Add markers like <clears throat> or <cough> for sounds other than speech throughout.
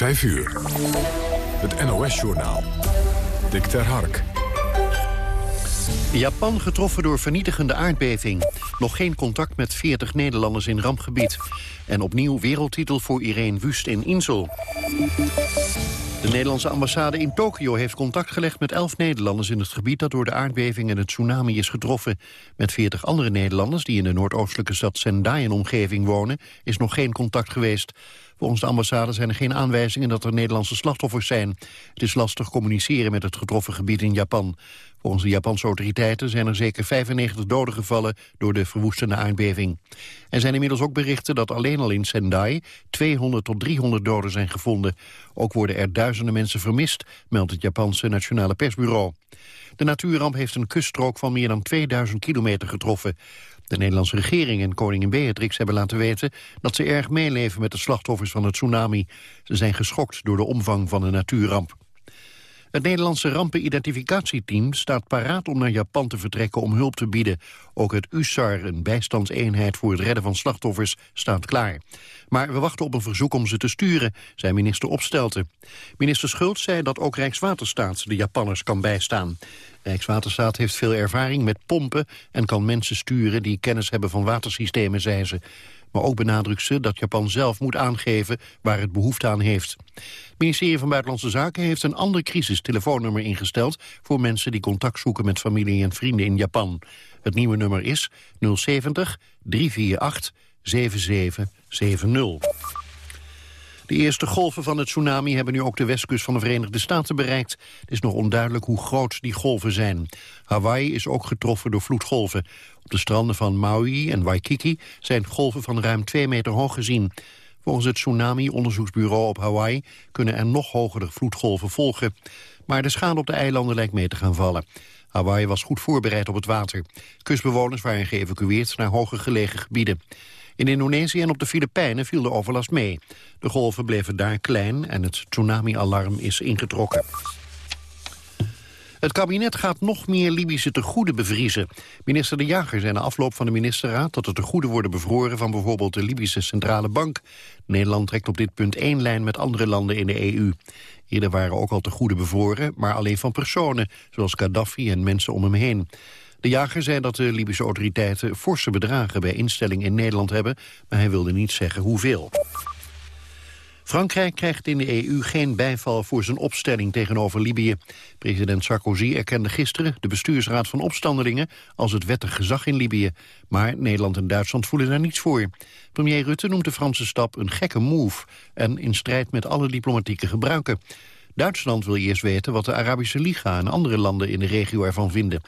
5 uur. Het NOS-journaal. Dick ter Hark. Japan getroffen door vernietigende aardbeving. Nog geen contact met 40 Nederlanders in rampgebied. En opnieuw wereldtitel voor Irene Wust in Insel. De Nederlandse ambassade in Tokio heeft contact gelegd met 11 Nederlanders in het gebied dat door de aardbeving en het tsunami is getroffen. Met 40 andere Nederlanders die in de noordoostelijke stad Sendai en omgeving wonen is nog geen contact geweest. Volgens de ambassade zijn er geen aanwijzingen dat er Nederlandse slachtoffers zijn. Het is lastig communiceren met het getroffen gebied in Japan. Volgens de Japanse autoriteiten zijn er zeker 95 doden gevallen door de verwoestende aardbeving. Er zijn inmiddels ook berichten dat alleen al in Sendai 200 tot 300 doden zijn gevonden. Ook worden er duizenden mensen vermist, meldt het Japanse Nationale Persbureau. De natuurramp heeft een kuststrook van meer dan 2000 kilometer getroffen. De Nederlandse regering en koningin Beatrix hebben laten weten dat ze erg meeleven met de slachtoffers van het tsunami. Ze zijn geschokt door de omvang van de natuurramp. Het Nederlandse rampenidentificatieteam staat paraat om naar Japan te vertrekken om hulp te bieden. Ook het USAR, een bijstandseenheid voor het redden van slachtoffers, staat klaar. Maar we wachten op een verzoek om ze te sturen, zei minister Opstelten. Minister Schultz zei dat ook Rijkswaterstaat de Japanners kan bijstaan. Rijkswaterstaat heeft veel ervaring met pompen en kan mensen sturen die kennis hebben van watersystemen, zei ze. Maar ook benadrukt ze dat Japan zelf moet aangeven waar het behoefte aan heeft. Het ministerie van Buitenlandse Zaken heeft een ander crisistelefoonnummer ingesteld... voor mensen die contact zoeken met familie en vrienden in Japan. Het nieuwe nummer is 070 348 7770. De eerste golven van het tsunami hebben nu ook de westkust van de Verenigde Staten bereikt. Het is nog onduidelijk hoe groot die golven zijn. Hawaii is ook getroffen door vloedgolven. Op de stranden van Maui en Waikiki zijn golven van ruim 2 meter hoog gezien. Volgens het tsunami-onderzoeksbureau op Hawaii kunnen er nog hogere vloedgolven volgen. Maar de schade op de eilanden lijkt mee te gaan vallen. Hawaii was goed voorbereid op het water. Kustbewoners waren geëvacueerd naar hoger gelegen gebieden. In Indonesië en op de Filipijnen viel de overlast mee. De golven bleven daar klein en het tsunami-alarm is ingetrokken. Het kabinet gaat nog meer Libische tegoeden bevriezen. Minister De Jager zei na afloop van de ministerraad... dat er tegoeden worden bevroren van bijvoorbeeld de Libische Centrale Bank. Nederland trekt op dit punt één lijn met andere landen in de EU. Eerder waren ook al tegoeden bevroren, maar alleen van personen... zoals Gaddafi en mensen om hem heen. De jager zei dat de Libische autoriteiten forse bedragen bij instellingen in Nederland hebben, maar hij wilde niet zeggen hoeveel. Frankrijk krijgt in de EU geen bijval voor zijn opstelling tegenover Libië. President Sarkozy erkende gisteren de bestuursraad van opstandelingen als het wettig gezag in Libië. Maar Nederland en Duitsland voelen daar niets voor. Premier Rutte noemt de Franse stap een gekke move en in strijd met alle diplomatieke gebruiken. Duitsland wil eerst weten wat de Arabische Liga en andere landen in de regio ervan vinden.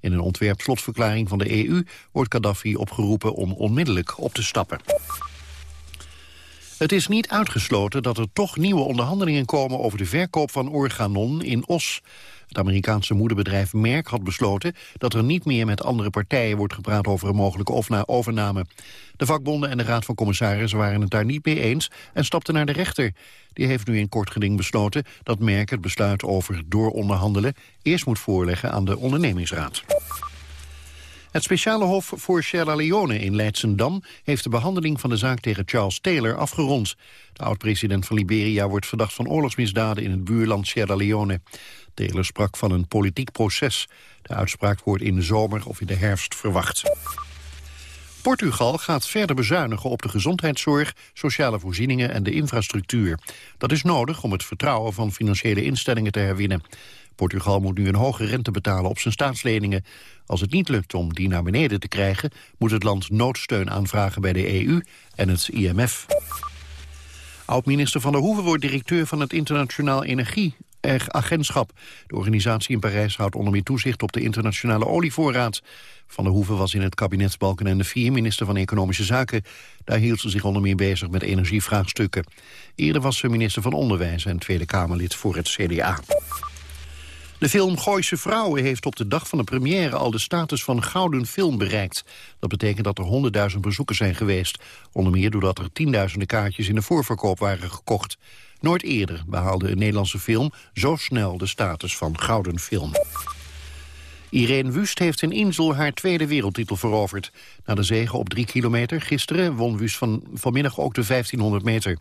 In een ontwerpslotverklaring van de EU wordt Gaddafi opgeroepen om onmiddellijk op te stappen. Het is niet uitgesloten dat er toch nieuwe onderhandelingen komen over de verkoop van Organon in Os. Het Amerikaanse moederbedrijf Merck had besloten dat er niet meer met andere partijen wordt gepraat over een mogelijke overname. De vakbonden en de Raad van Commissarissen waren het daar niet mee eens en stapten naar de rechter. Die heeft nu in kort geding besloten dat Merck het besluit over dooronderhandelen eerst moet voorleggen aan de ondernemingsraad. Het speciale hof voor Sierra Leone in Leidsendam heeft de behandeling van de zaak tegen Charles Taylor afgerond. De oud-president van Liberia wordt verdacht van oorlogsmisdaden in het buurland Sierra Leone. Taylor sprak van een politiek proces. De uitspraak wordt in de zomer of in de herfst verwacht. Portugal gaat verder bezuinigen op de gezondheidszorg, sociale voorzieningen en de infrastructuur. Dat is nodig om het vertrouwen van financiële instellingen te herwinnen. Portugal moet nu een hoge rente betalen op zijn staatsleningen. Als het niet lukt om die naar beneden te krijgen... moet het land noodsteun aanvragen bij de EU en het IMF. Oud-minister Van der Hoeven wordt directeur van het Internationaal Energieagentschap. De organisatie in Parijs houdt onder meer toezicht op de internationale olievoorraad. Van der Hoeven was in het kabinet de Vier minister van Economische Zaken. Daar hield ze zich onder meer bezig met energievraagstukken. Eerder was ze minister van Onderwijs en Tweede Kamerlid voor het CDA. De film Gooise Vrouwen heeft op de dag van de première al de status van gouden film bereikt. Dat betekent dat er honderdduizend bezoekers zijn geweest. Onder meer doordat er tienduizenden kaartjes in de voorverkoop waren gekocht. Nooit eerder behaalde een Nederlandse film zo snel de status van gouden film. Irene Wust heeft in Insel haar tweede wereldtitel veroverd. Na de zege op drie kilometer gisteren won Wust van, vanmiddag ook de 1500 meter.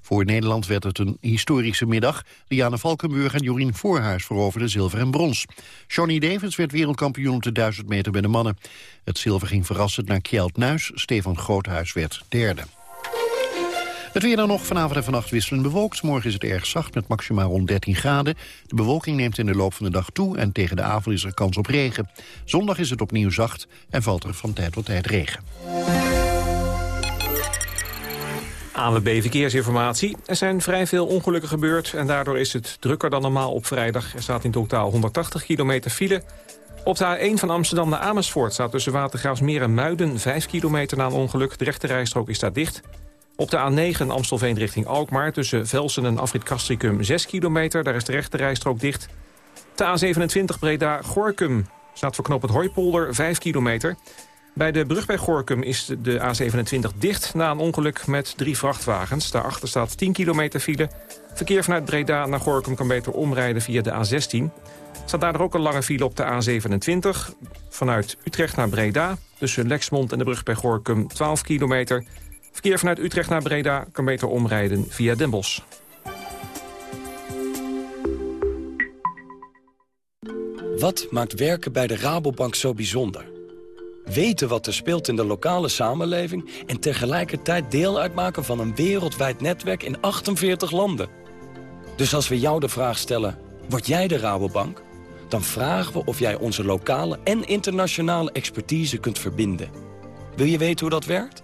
Voor Nederland werd het een historische middag. Diana Valkenburg en Jorien Voorhuis veroverden zilver en brons. Johnny Davis werd wereldkampioen op de 1000 meter bij de mannen. Het zilver ging verrassend naar Kjeld Nuis. Stefan Groothuis werd derde. Het weer dan nog vanavond en vannacht wisselend bewolkt. Morgen is het erg zacht met maximaal rond 13 graden. De bewolking neemt in de loop van de dag toe en tegen de avond is er kans op regen. Zondag is het opnieuw zacht en valt er van tijd tot tijd regen. ANWB Verkeersinformatie. Er zijn vrij veel ongelukken gebeurd en daardoor is het drukker dan normaal op vrijdag. Er staat in totaal 180 kilometer file. Op de A1 van Amsterdam naar Amersfoort staat tussen Watergraafsmeer en Muiden 5 kilometer na een ongeluk. De rechterrijstrook is daar dicht. Op de A9 Amstelveen richting Alkmaar tussen Velsen en Afrit Castricum 6 kilometer. Daar is de rechterrijstrook dicht. De A27 Breda-Gorkum staat voor knop het Hooipolder 5 kilometer. Bij de brug bij Gorkum is de A27 dicht na een ongeluk met drie vrachtwagens. Daarachter staat 10 kilometer file. Verkeer vanuit Breda naar Gorkum kan beter omrijden via de A16. Staat daar ook een lange file op de A27. Vanuit Utrecht naar Breda. Tussen Lexmond en de brug bij Gorkum 12 kilometer. Verkeer vanuit Utrecht naar Breda kan beter omrijden via Den. Wat maakt werken bij de Rabobank zo bijzonder? Weten wat er speelt in de lokale samenleving... en tegelijkertijd deel uitmaken van een wereldwijd netwerk in 48 landen. Dus als we jou de vraag stellen, word jij de Rabobank? Dan vragen we of jij onze lokale en internationale expertise kunt verbinden. Wil je weten hoe dat werkt?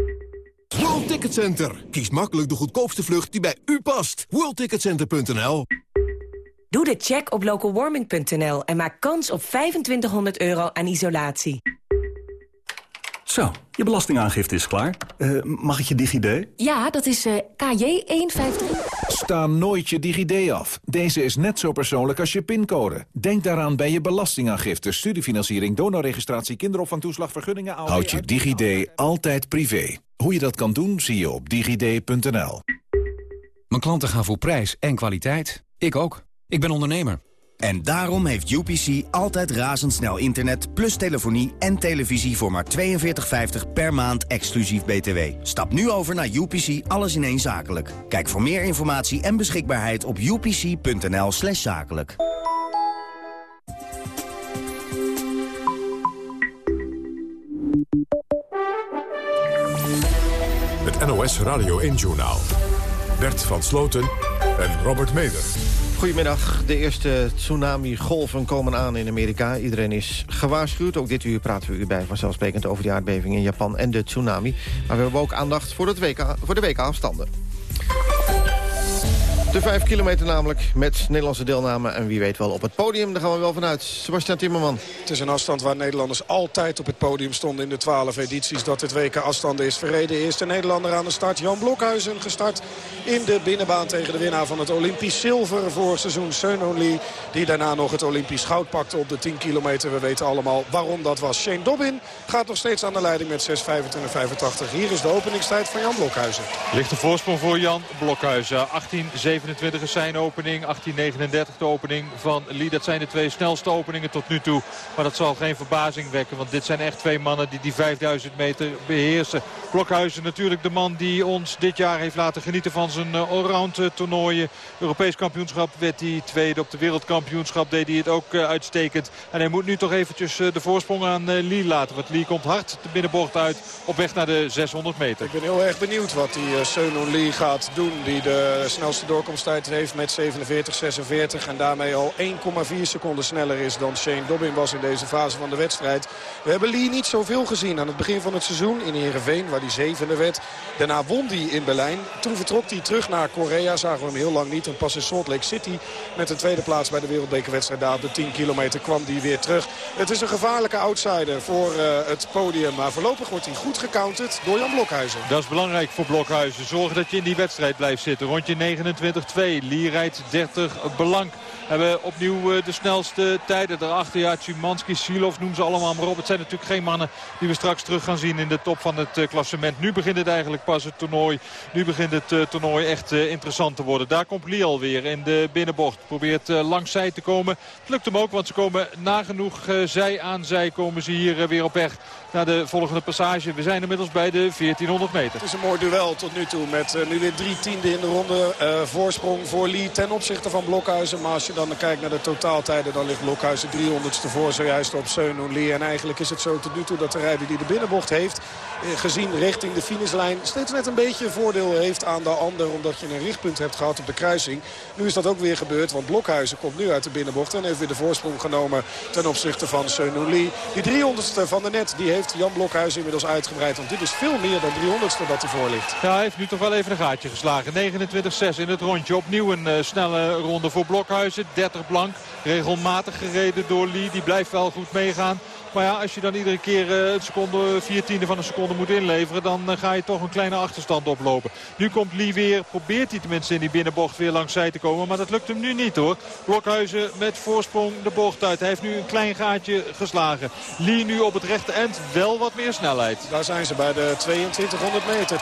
World Ticket Center. Kies makkelijk de goedkoopste vlucht die bij u past. WorldTicketCenter.nl Doe de check op localwarming.nl en maak kans op 2500 euro aan isolatie. Zo, je belastingaangifte is klaar. Uh, mag ik je DigiD? Ja, dat is uh, KJ153. Sta nooit je DigiD af. Deze is net zo persoonlijk als je pincode. Denk daaraan bij je belastingaangifte, studiefinanciering, donorregistratie, kinderopvangtoeslag, vergunningen... Houd je DigiD altijd privé. Hoe je dat kan doen, zie je op digid.nl. Mijn klanten gaan voor prijs en kwaliteit. Ik ook. Ik ben ondernemer. En daarom heeft UPC altijd razendsnel internet, plus telefonie en televisie voor maar 42,50 per maand exclusief BTW. Stap nu over naar UPC Alles in één Zakelijk. Kijk voor meer informatie en beschikbaarheid op upc.nl slash zakelijk. NOS Radio 1 Journaal. Bert van Sloten en Robert Meder. Goedemiddag. De eerste tsunami-golven komen aan in Amerika. Iedereen is gewaarschuwd. Ook dit uur praten we u bij vanzelfsprekend over de aardbeving in Japan en de tsunami. Maar we hebben ook aandacht voor, het voor de wekenafstanden. De vijf kilometer namelijk met Nederlandse deelname. En wie weet wel op het podium, daar gaan we wel vanuit. Sebastian Timmerman. Het is een afstand waar Nederlanders altijd op het podium stonden... in de twaalf edities dat het WK afstanden is verreden. Eerste Nederlander aan de start, Jan Blokhuizen. Gestart in de binnenbaan tegen de winnaar van het Olympisch zilver... voor seizoen Seun Lee. Die daarna nog het Olympisch goud pakte op de 10 kilometer. We weten allemaal waarom dat was. Shane Dobbin gaat nog steeds aan de leiding met 6.25.85. Hier is de openingstijd van Jan Blokhuizen. Ligt voorsprong voor Jan Blokhuizen. 18 27 is zijn opening. 1839 de opening van Lee. Dat zijn de twee snelste openingen tot nu toe. Maar dat zal geen verbazing wekken. Want dit zijn echt twee mannen die die 5000 meter beheersen. Blokhuizen natuurlijk de man die ons dit jaar heeft laten genieten van zijn uh, allround uh, toernooien. Europees kampioenschap werd hij tweede. Op de wereldkampioenschap deed hij het ook uh, uitstekend. En hij moet nu toch eventjes de voorsprong aan Lee laten. Want Lee komt hard de binnenbocht uit op weg naar de 600 meter. Ik ben heel erg benieuwd wat die Seunon Lee gaat doen. Die de snelste doorkomt aankomsttijd heeft met 47-46. En daarmee al 1,4 seconden sneller is dan Shane Dobbin was in deze fase van de wedstrijd. We hebben Lee niet zoveel gezien aan het begin van het seizoen in Heerenveen, waar hij zevende werd. Daarna won hij in Berlijn. Toen vertrok hij terug naar Korea, zagen we hem heel lang niet. En pas in Salt Lake City met een tweede plaats bij de wereldbekerwedstrijd daar op de 10 kilometer kwam hij weer terug. Het is een gevaarlijke outsider voor eh, het podium. Maar voorlopig wordt hij goed gecounterd door Jan Blokhuizen. Dat is belangrijk voor Blokhuizen. Zorgen dat je in die wedstrijd blijft zitten. Rondje 29 2 Lierheid 30 belang Hebben opnieuw eh, de snelste tijden. Daarachter, ja, Szymanski, Silov, noem ze allemaal maar op. Het zijn natuurlijk geen mannen die we straks terug gaan zien in de top van het eh, klassement. Nu begint het eigenlijk pas het toernooi. Nu begint het eh, toernooi echt interessant te worden. Daar komt Liel weer in de binnenbocht. Probeert langs zij te komen. Het lukt hem ook, want ze komen nagenoeg zij aan zij komen ze hier weer op weg naar de volgende passage. We zijn inmiddels bij de 1400 meter. Het is een mooi duel tot nu toe met nu weer drie tiende in de ronde. voorsprong voor Lee ten opzichte van Blokhuizen. Maar als je dan kijkt naar de totaaltijden, dan ligt Blokhuizen 300ste voor zojuist op Seun Lee. En eigenlijk is het zo tot nu toe dat de rijder die de binnenbocht heeft, gezien richting de finishlijn, steeds net een beetje voordeel heeft aan de ander. Omdat je een richtpunt hebt gehad op de kruising. Nu is dat ook weer gebeurd, want Blokhuizen komt nu uit de binnenbocht. En heeft weer de voorsprong genomen ten opzichte van Seun Lee. Die 300ste van de net, die heeft Jan Blokhuizen inmiddels uitgebreid. Want dit is veel meer dan 300ste dat hij voor ligt. Ja, hij heeft nu toch wel even een gaatje geslagen. 29-6 in het rondje. Opnieuw een uh, snelle ronde voor Blokhuizen. 30 blank. Regelmatig gereden door Lee. Die blijft wel goed meegaan. Maar ja, als je dan iedere keer uh, een seconde, vier tiende van een seconde moet inleveren... dan uh, ga je toch een kleine achterstand oplopen. Nu komt Lee weer, probeert hij tenminste in die binnenbocht weer langs zij te komen. Maar dat lukt hem nu niet hoor. Blokhuizen met voorsprong de bocht uit. Hij heeft nu een klein gaatje geslagen. Lee nu op het rechte eind wel wat meer snelheid. Daar zijn ze bij de 2200 meter.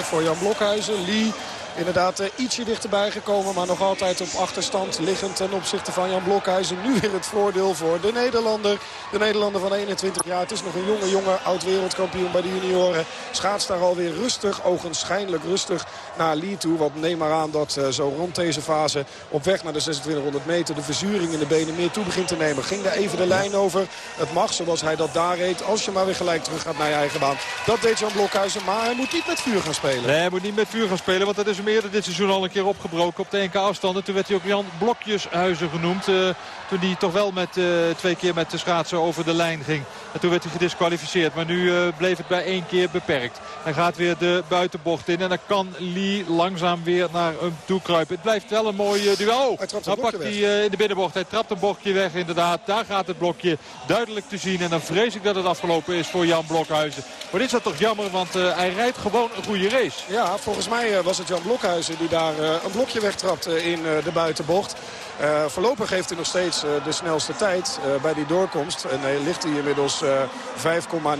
2.46-46 voor Jan Blokhuizen. Lee inderdaad uh, ietsje dichterbij gekomen. Maar nog altijd op achterstand liggend ten opzichte van Jan Blokhuizen. Nu weer het voordeel voor de Nederlander. De Nederlander van 21 jaar. Het is nog een jonge jongen, oud-wereldkampioen bij de junioren. Schaats daar alweer rustig, ogenschijnlijk rustig naar Lee toe. Want neem maar aan dat uh, zo rond deze fase op weg naar de 2600 meter... de verzuring in de benen meer toe begint te nemen. Ging daar even de lijn over. Het mag zoals hij dat daar reed. Als je maar weer gelijk terug gaat naar je eigen baan. Dat deed Jan Blokhuizen. Maar hij moet niet met vuur gaan spelen. Nee, hij moet niet met vuur gaan spelen. Want dat is hem eerder dit seizoen al een keer opgebroken op de NK afstanden. Toen werd hij ook Jan Blokjeshuizen genoemd. Uh, toen hij toch wel met, uh, twee keer met de schaatsen over de lijn ging. En toen werd hij gedisqualificeerd. Maar nu uh, bleef het bij één keer beperkt. Hij gaat weer de buitenbocht in. En dan kan Lee langzaam weer naar hem toe kruipen. Het blijft wel een mooi duel. Hij trapt dan pakt hij in de binnenbocht. Hij trapt een bochtje weg inderdaad. Daar gaat het blokje duidelijk te zien. En dan vrees ik dat het afgelopen is voor Jan Blokhuizen. Maar dit is dat toch jammer, want hij rijdt gewoon een goede race. Ja, volgens mij was het Jan Blokhuizen die daar een blokje wegtrapt in de buitenbocht. Uh, voorlopig heeft hij nog steeds uh, de snelste tijd uh, bij die doorkomst. En hij ligt hij inmiddels 5,9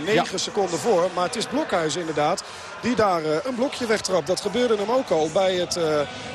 ja. seconden voor. Maar het is Blokhuis inderdaad die daar een blokje wegtrapt. Dat gebeurde hem ook al bij het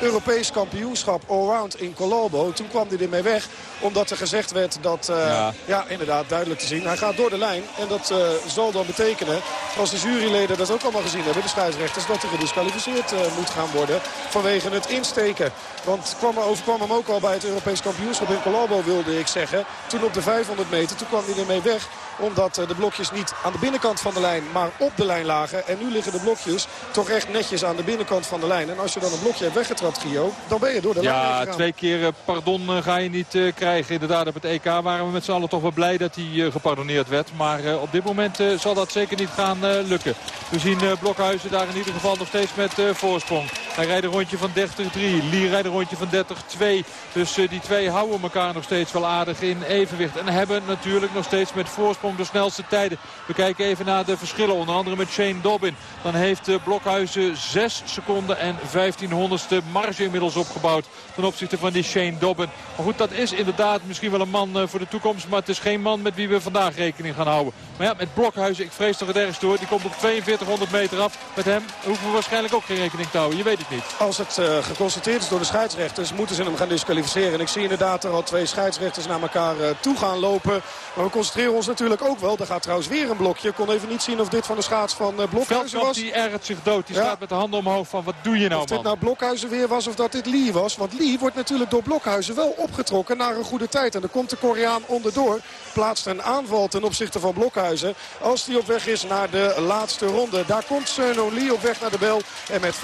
Europees kampioenschap allround in Colombo. Toen kwam hij ermee weg omdat er gezegd werd dat, ja. ja. inderdaad duidelijk te zien. Hij gaat door de lijn en dat zal dan betekenen, als de juryleden dat ook allemaal gezien hebben, de scheidsrechters, dat hij gedisqualificeerd moet gaan worden vanwege het insteken. Want kwam, overkwam hem ook al bij het Europees kampioenschap in Colombo wilde ik zeggen. Toen op de 500 meter, toen kwam hij ermee weg. Omdat de blokjes niet aan de binnenkant van de lijn, maar op de lijn lagen. En nu liggen de blokjes toch echt netjes aan de binnenkant van de lijn. En als je dan een blokje hebt weggetrapt, Gio, dan ben je door de ja, lijn Ja, twee keer pardon ga je niet krijgen. Inderdaad, op het EK waren we met z'n allen toch wel blij dat hij gepardonneerd werd. Maar op dit moment zal dat zeker niet gaan lukken. We zien Blokhuizen daar in ieder geval nog steeds met voorsprong. Hij rijdt een rondje van 30-3. Lee rijdt een rondje van 30-2. Dus die twee houden elkaar nog steeds wel aardig in evenwicht. En hebben natuurlijk nog steeds met voorsprong de snelste tijden. We kijken even naar de verschillen. Onder andere met Shane Dobbin. Dan heeft Blokhuizen 6 seconden en 1500ste marge inmiddels opgebouwd. Ten opzichte van die Shane Dobbin. Maar goed, dat is inderdaad misschien wel een man voor de toekomst. Maar het is geen man met wie we vandaag rekening gaan houden. Maar ja, met Blokhuizen, ik vrees toch het ergst door. Die komt op 4200 meter af. Met hem hoeven we waarschijnlijk ook geen rekening te houden. Je weet het niet. Als het geconstateerd is door de scheidsrechters, moeten ze hem gaan disqualificeren. En ik zie inderdaad er al twee scheidsrechters naar elkaar uh, toe gaan lopen. Maar we concentreren ons natuurlijk ook wel. Er gaat trouwens weer een blokje. Ik kon even niet zien of dit van de schaats van uh, Blokhuizen was. die ergert zich dood. Die staat met de handen omhoog van wat doe je nou Of dit nou Blokhuizen weer was of dat dit Lee was. Want Lee wordt natuurlijk door Blokhuizen wel opgetrokken naar een goede tijd. En dan komt de Koreaan onderdoor. Plaatst een aanval ten opzichte van Blokhuizen. Als die op weg is naar de laatste ronde. Daar komt Seuno Lee op weg naar de bel. En met 5.47.88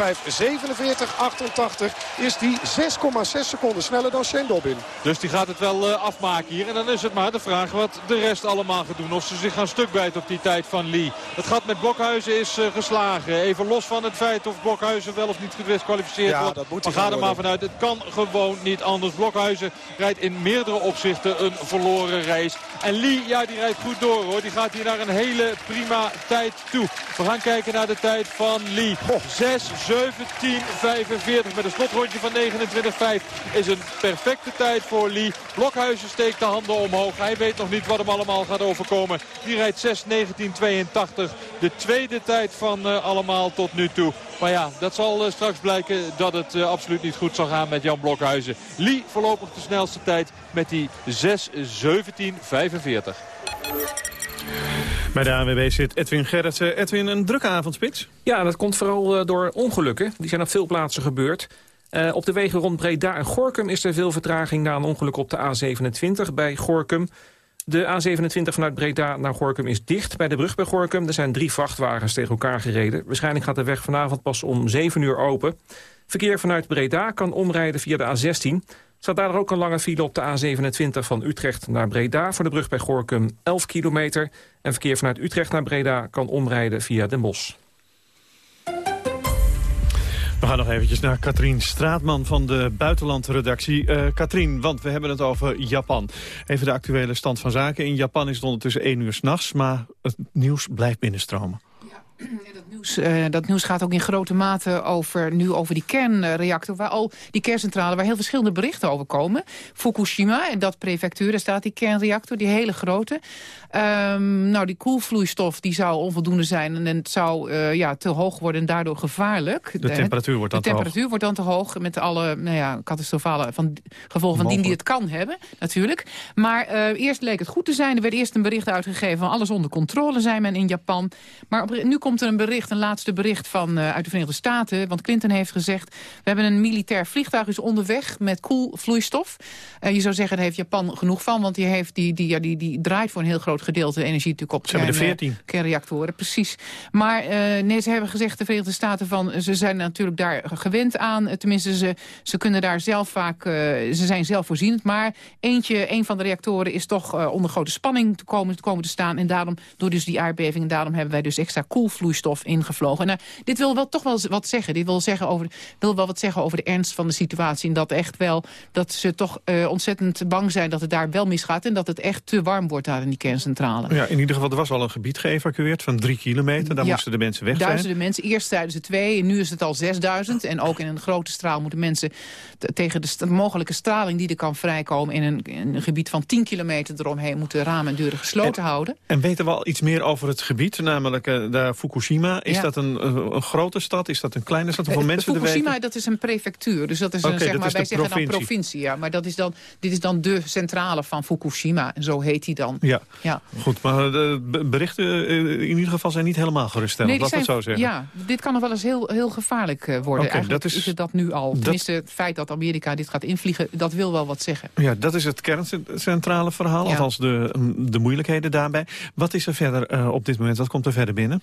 is die 6,6 seconden sneller dan Shane Dobbin. Dus die gaat het wel uh, afmaken hier. En dan is het maar de vraag wat de rest allemaal gaat doen. Of ze zich gaan stuk bijten op die tijd van Lee. Het gat met Blokhuizen is uh, geslagen. Even los van het feit of Blokhuizen wel of niet gedisqualificeerd ja, wordt. Dat moet maar ga er maar vanuit. Het kan gewoon niet anders. Blokhuizen rijdt in meerdere opzichten een verloren race. En Lee, ja, die rijdt goed door hoor. Die gaat hier naar een hele prima tijd toe. We gaan kijken naar de tijd van Lee. 6, 17, 45 met een slotrondje van 29,5 is een perfecte tijd voor Lee. Blokhuizen steekt de handen omhoog. Hij weet nog niet wat hem allemaal gaat overkomen. Die rijdt 6, 19, 82. De tweede tijd van uh, allemaal tot nu toe. Maar ja, dat zal uh, straks blijken dat het uh, absoluut niet goed zal gaan met Jan Blokhuizen. Lee voorlopig de snelste tijd met die 6, 17, 45. Bij de ANWB zit Edwin Gerritsen. Edwin, een drukke avondspits? Ja, dat komt vooral door ongelukken. Die zijn op veel plaatsen gebeurd. Uh, op de wegen rond Breda en Gorkum is er veel vertraging... na een ongeluk op de A27 bij Gorkum. De A27 vanuit Breda naar Gorkum is dicht bij de brug bij Gorkum. Er zijn drie vrachtwagens tegen elkaar gereden. Waarschijnlijk gaat de weg vanavond pas om 7 uur open. Verkeer vanuit Breda kan omrijden via de A16. Staat daar ook een lange file op de A27 van Utrecht naar Breda... voor de brug bij Gorkum 11 kilometer. En verkeer vanuit Utrecht naar Breda kan omrijden via Den Bosch. We gaan nog eventjes naar Katrien Straatman van de buitenlandredactie. Uh, Katrien, want we hebben het over Japan. Even de actuele stand van zaken. In Japan is het ondertussen 1 uur s'nachts, maar het nieuws blijft binnenstromen. dat, <clears throat> nieuws, uh, dat nieuws gaat ook in grote mate over, nu over die kernreactor... waar al die kerncentrale, waar heel verschillende berichten over komen. Fukushima, en dat prefectuur, daar staat die kernreactor, die hele grote. Um, nou, die koelvloeistof die zou onvoldoende zijn... en het zou uh, ja, te hoog worden en daardoor gevaarlijk. De, de temperatuur wordt dan de temperatuur wordt dan te hoog... met alle nou ja, catastrofale van, gevolgen van dien die het kan hebben, natuurlijk. Maar uh, eerst leek het goed te zijn. Er werd eerst een bericht uitgegeven van alles onder controle zijn men in Japan. Maar op, nu komt er een bericht, een laatste bericht van, uh, uit de Verenigde Staten. Want Clinton heeft gezegd, we hebben een militair vliegtuig is onderweg met koelvloeistof. je zou zeggen, daar heeft Japan genoeg van, want die, heeft, die, die, ja, die, die draait voor een heel groot gedeelte energie natuurlijk op zijn, zijn uh, kernreactoren. Precies. Maar uh, nee, ze hebben gezegd, de Verenigde Staten, van ze zijn natuurlijk daar gewend aan. Tenminste, ze, ze kunnen daar zelf vaak, uh, ze zijn zelfvoorzienend. Maar eentje, een van de reactoren is toch onder grote spanning te komen, te komen te staan. En daarom, door dus die aardbeving, en daarom hebben wij dus extra koelvloeistof ingevlogen. Nou, dit wil wel toch wel wat zeggen. Dit wil, zeggen over, wil wel wat zeggen over de ernst van de situatie. En dat echt wel, dat ze toch ontzettend bang zijn dat het daar wel misgaat. En dat het echt te warm wordt daar in die kerncentrale. Ja, in ieder geval, er was al een gebied geëvacueerd van drie kilometer. Daar moesten de mensen weg zijn. Duizenden mensen. Eerst zeiden ze twee en nu is het al zesduizend. En ook in een grote straal moeten mensen tegen de mogelijke straling die er kan vrijkomen... in een, in een, gebied van 10 kilometer eromheen moeten ramen en deuren gesloten houden. En weten we al iets meer over het gebied, namelijk uh, daar Fukushima? Is dat een, een, grote stad? Is dat een kleine stad? Hoeveel uh, mensen Fukushima, weten? dat is een prefectuur. Dus dat is een, zeg maar, wij zeggen provincie. dan provincie. Ja, maar dat is dan, dit is dan de centrale van Fukushima. En zo heet hij dan. Ja. ja. Goed, maar de berichten eh, in ieder geval zijn niet helemaal geruststellend. Nee, laat het zo zeggen. Ja, dit kan nog wel eens heel, heel gevaarlijk worden. Okay, dat is, is, het dat nu al. Tenminste, het feit dat Amerika dit gaat invliegen, dat wil wel wat zeggen. Ja, dat is het kerncentrale verhaal. Ja. Althans, de, de moeilijkheden daarbij. Wat is er verder uh, op dit moment? Wat komt er verder binnen?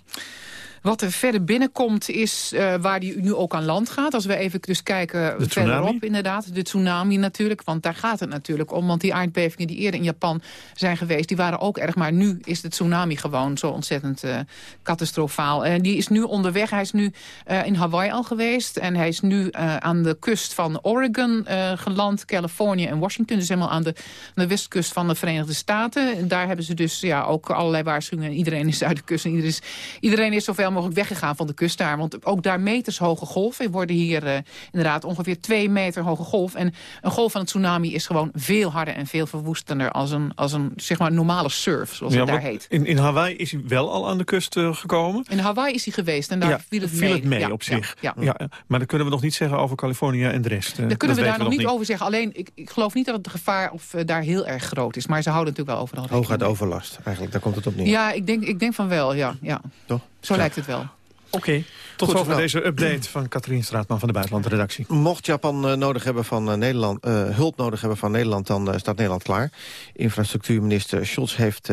Wat er verder binnenkomt is uh, waar die nu ook aan land gaat. Als we even dus kijken de verderop inderdaad. De tsunami natuurlijk, want daar gaat het natuurlijk om. Want die aardbevingen die eerder in Japan zijn geweest... die waren ook erg, maar nu is de tsunami gewoon zo ontzettend uh, catastrofaal. En die is nu onderweg. Hij is nu uh, in Hawaii al geweest. En hij is nu aan de kust van Oregon geland. Californië en Washington. Dus helemaal aan de, aan de westkust van de Verenigde Staten. En daar hebben ze dus ja, ook allerlei waarschuwingen. Iedereen is uit de kust en iedereen is, iedereen is zoveel ver mogelijk weggegaan van de kust daar. Want ook daar meters hoge golven worden hier uh, inderdaad ongeveer twee meter hoge golf. En een golf van een tsunami is gewoon veel harder en veel verwoestender als een, als een zeg maar, normale surf, zoals het daar heet. In, in Hawaii is hij wel al aan de kust uh, gekomen? In Hawaii is hij geweest en daar viel het viel mee. Het mee op zich. Ja, ja. maar dan kunnen we nog niet zeggen over Californië en de rest. Uh, daar kunnen we daar nog niet over zeggen. Alleen, ik, ik geloof niet dat het gevaar of, daar heel erg groot is. Maar ze houden natuurlijk wel overal Hooguit overlast, eigenlijk. Daar komt het op neer. Ja, ik denk, ik denk van wel, ja. ja. Toch? Zo lijkt het wel. Oké, tot zover nou. deze update van Katrien Straatman van de Buitenlandredactie. Mocht Japan uh, nodig hebben van uh, Nederland, uh, hulp nodig hebben van Nederland, dan staat Nederland klaar. Infrastructuurminister Scholz heeft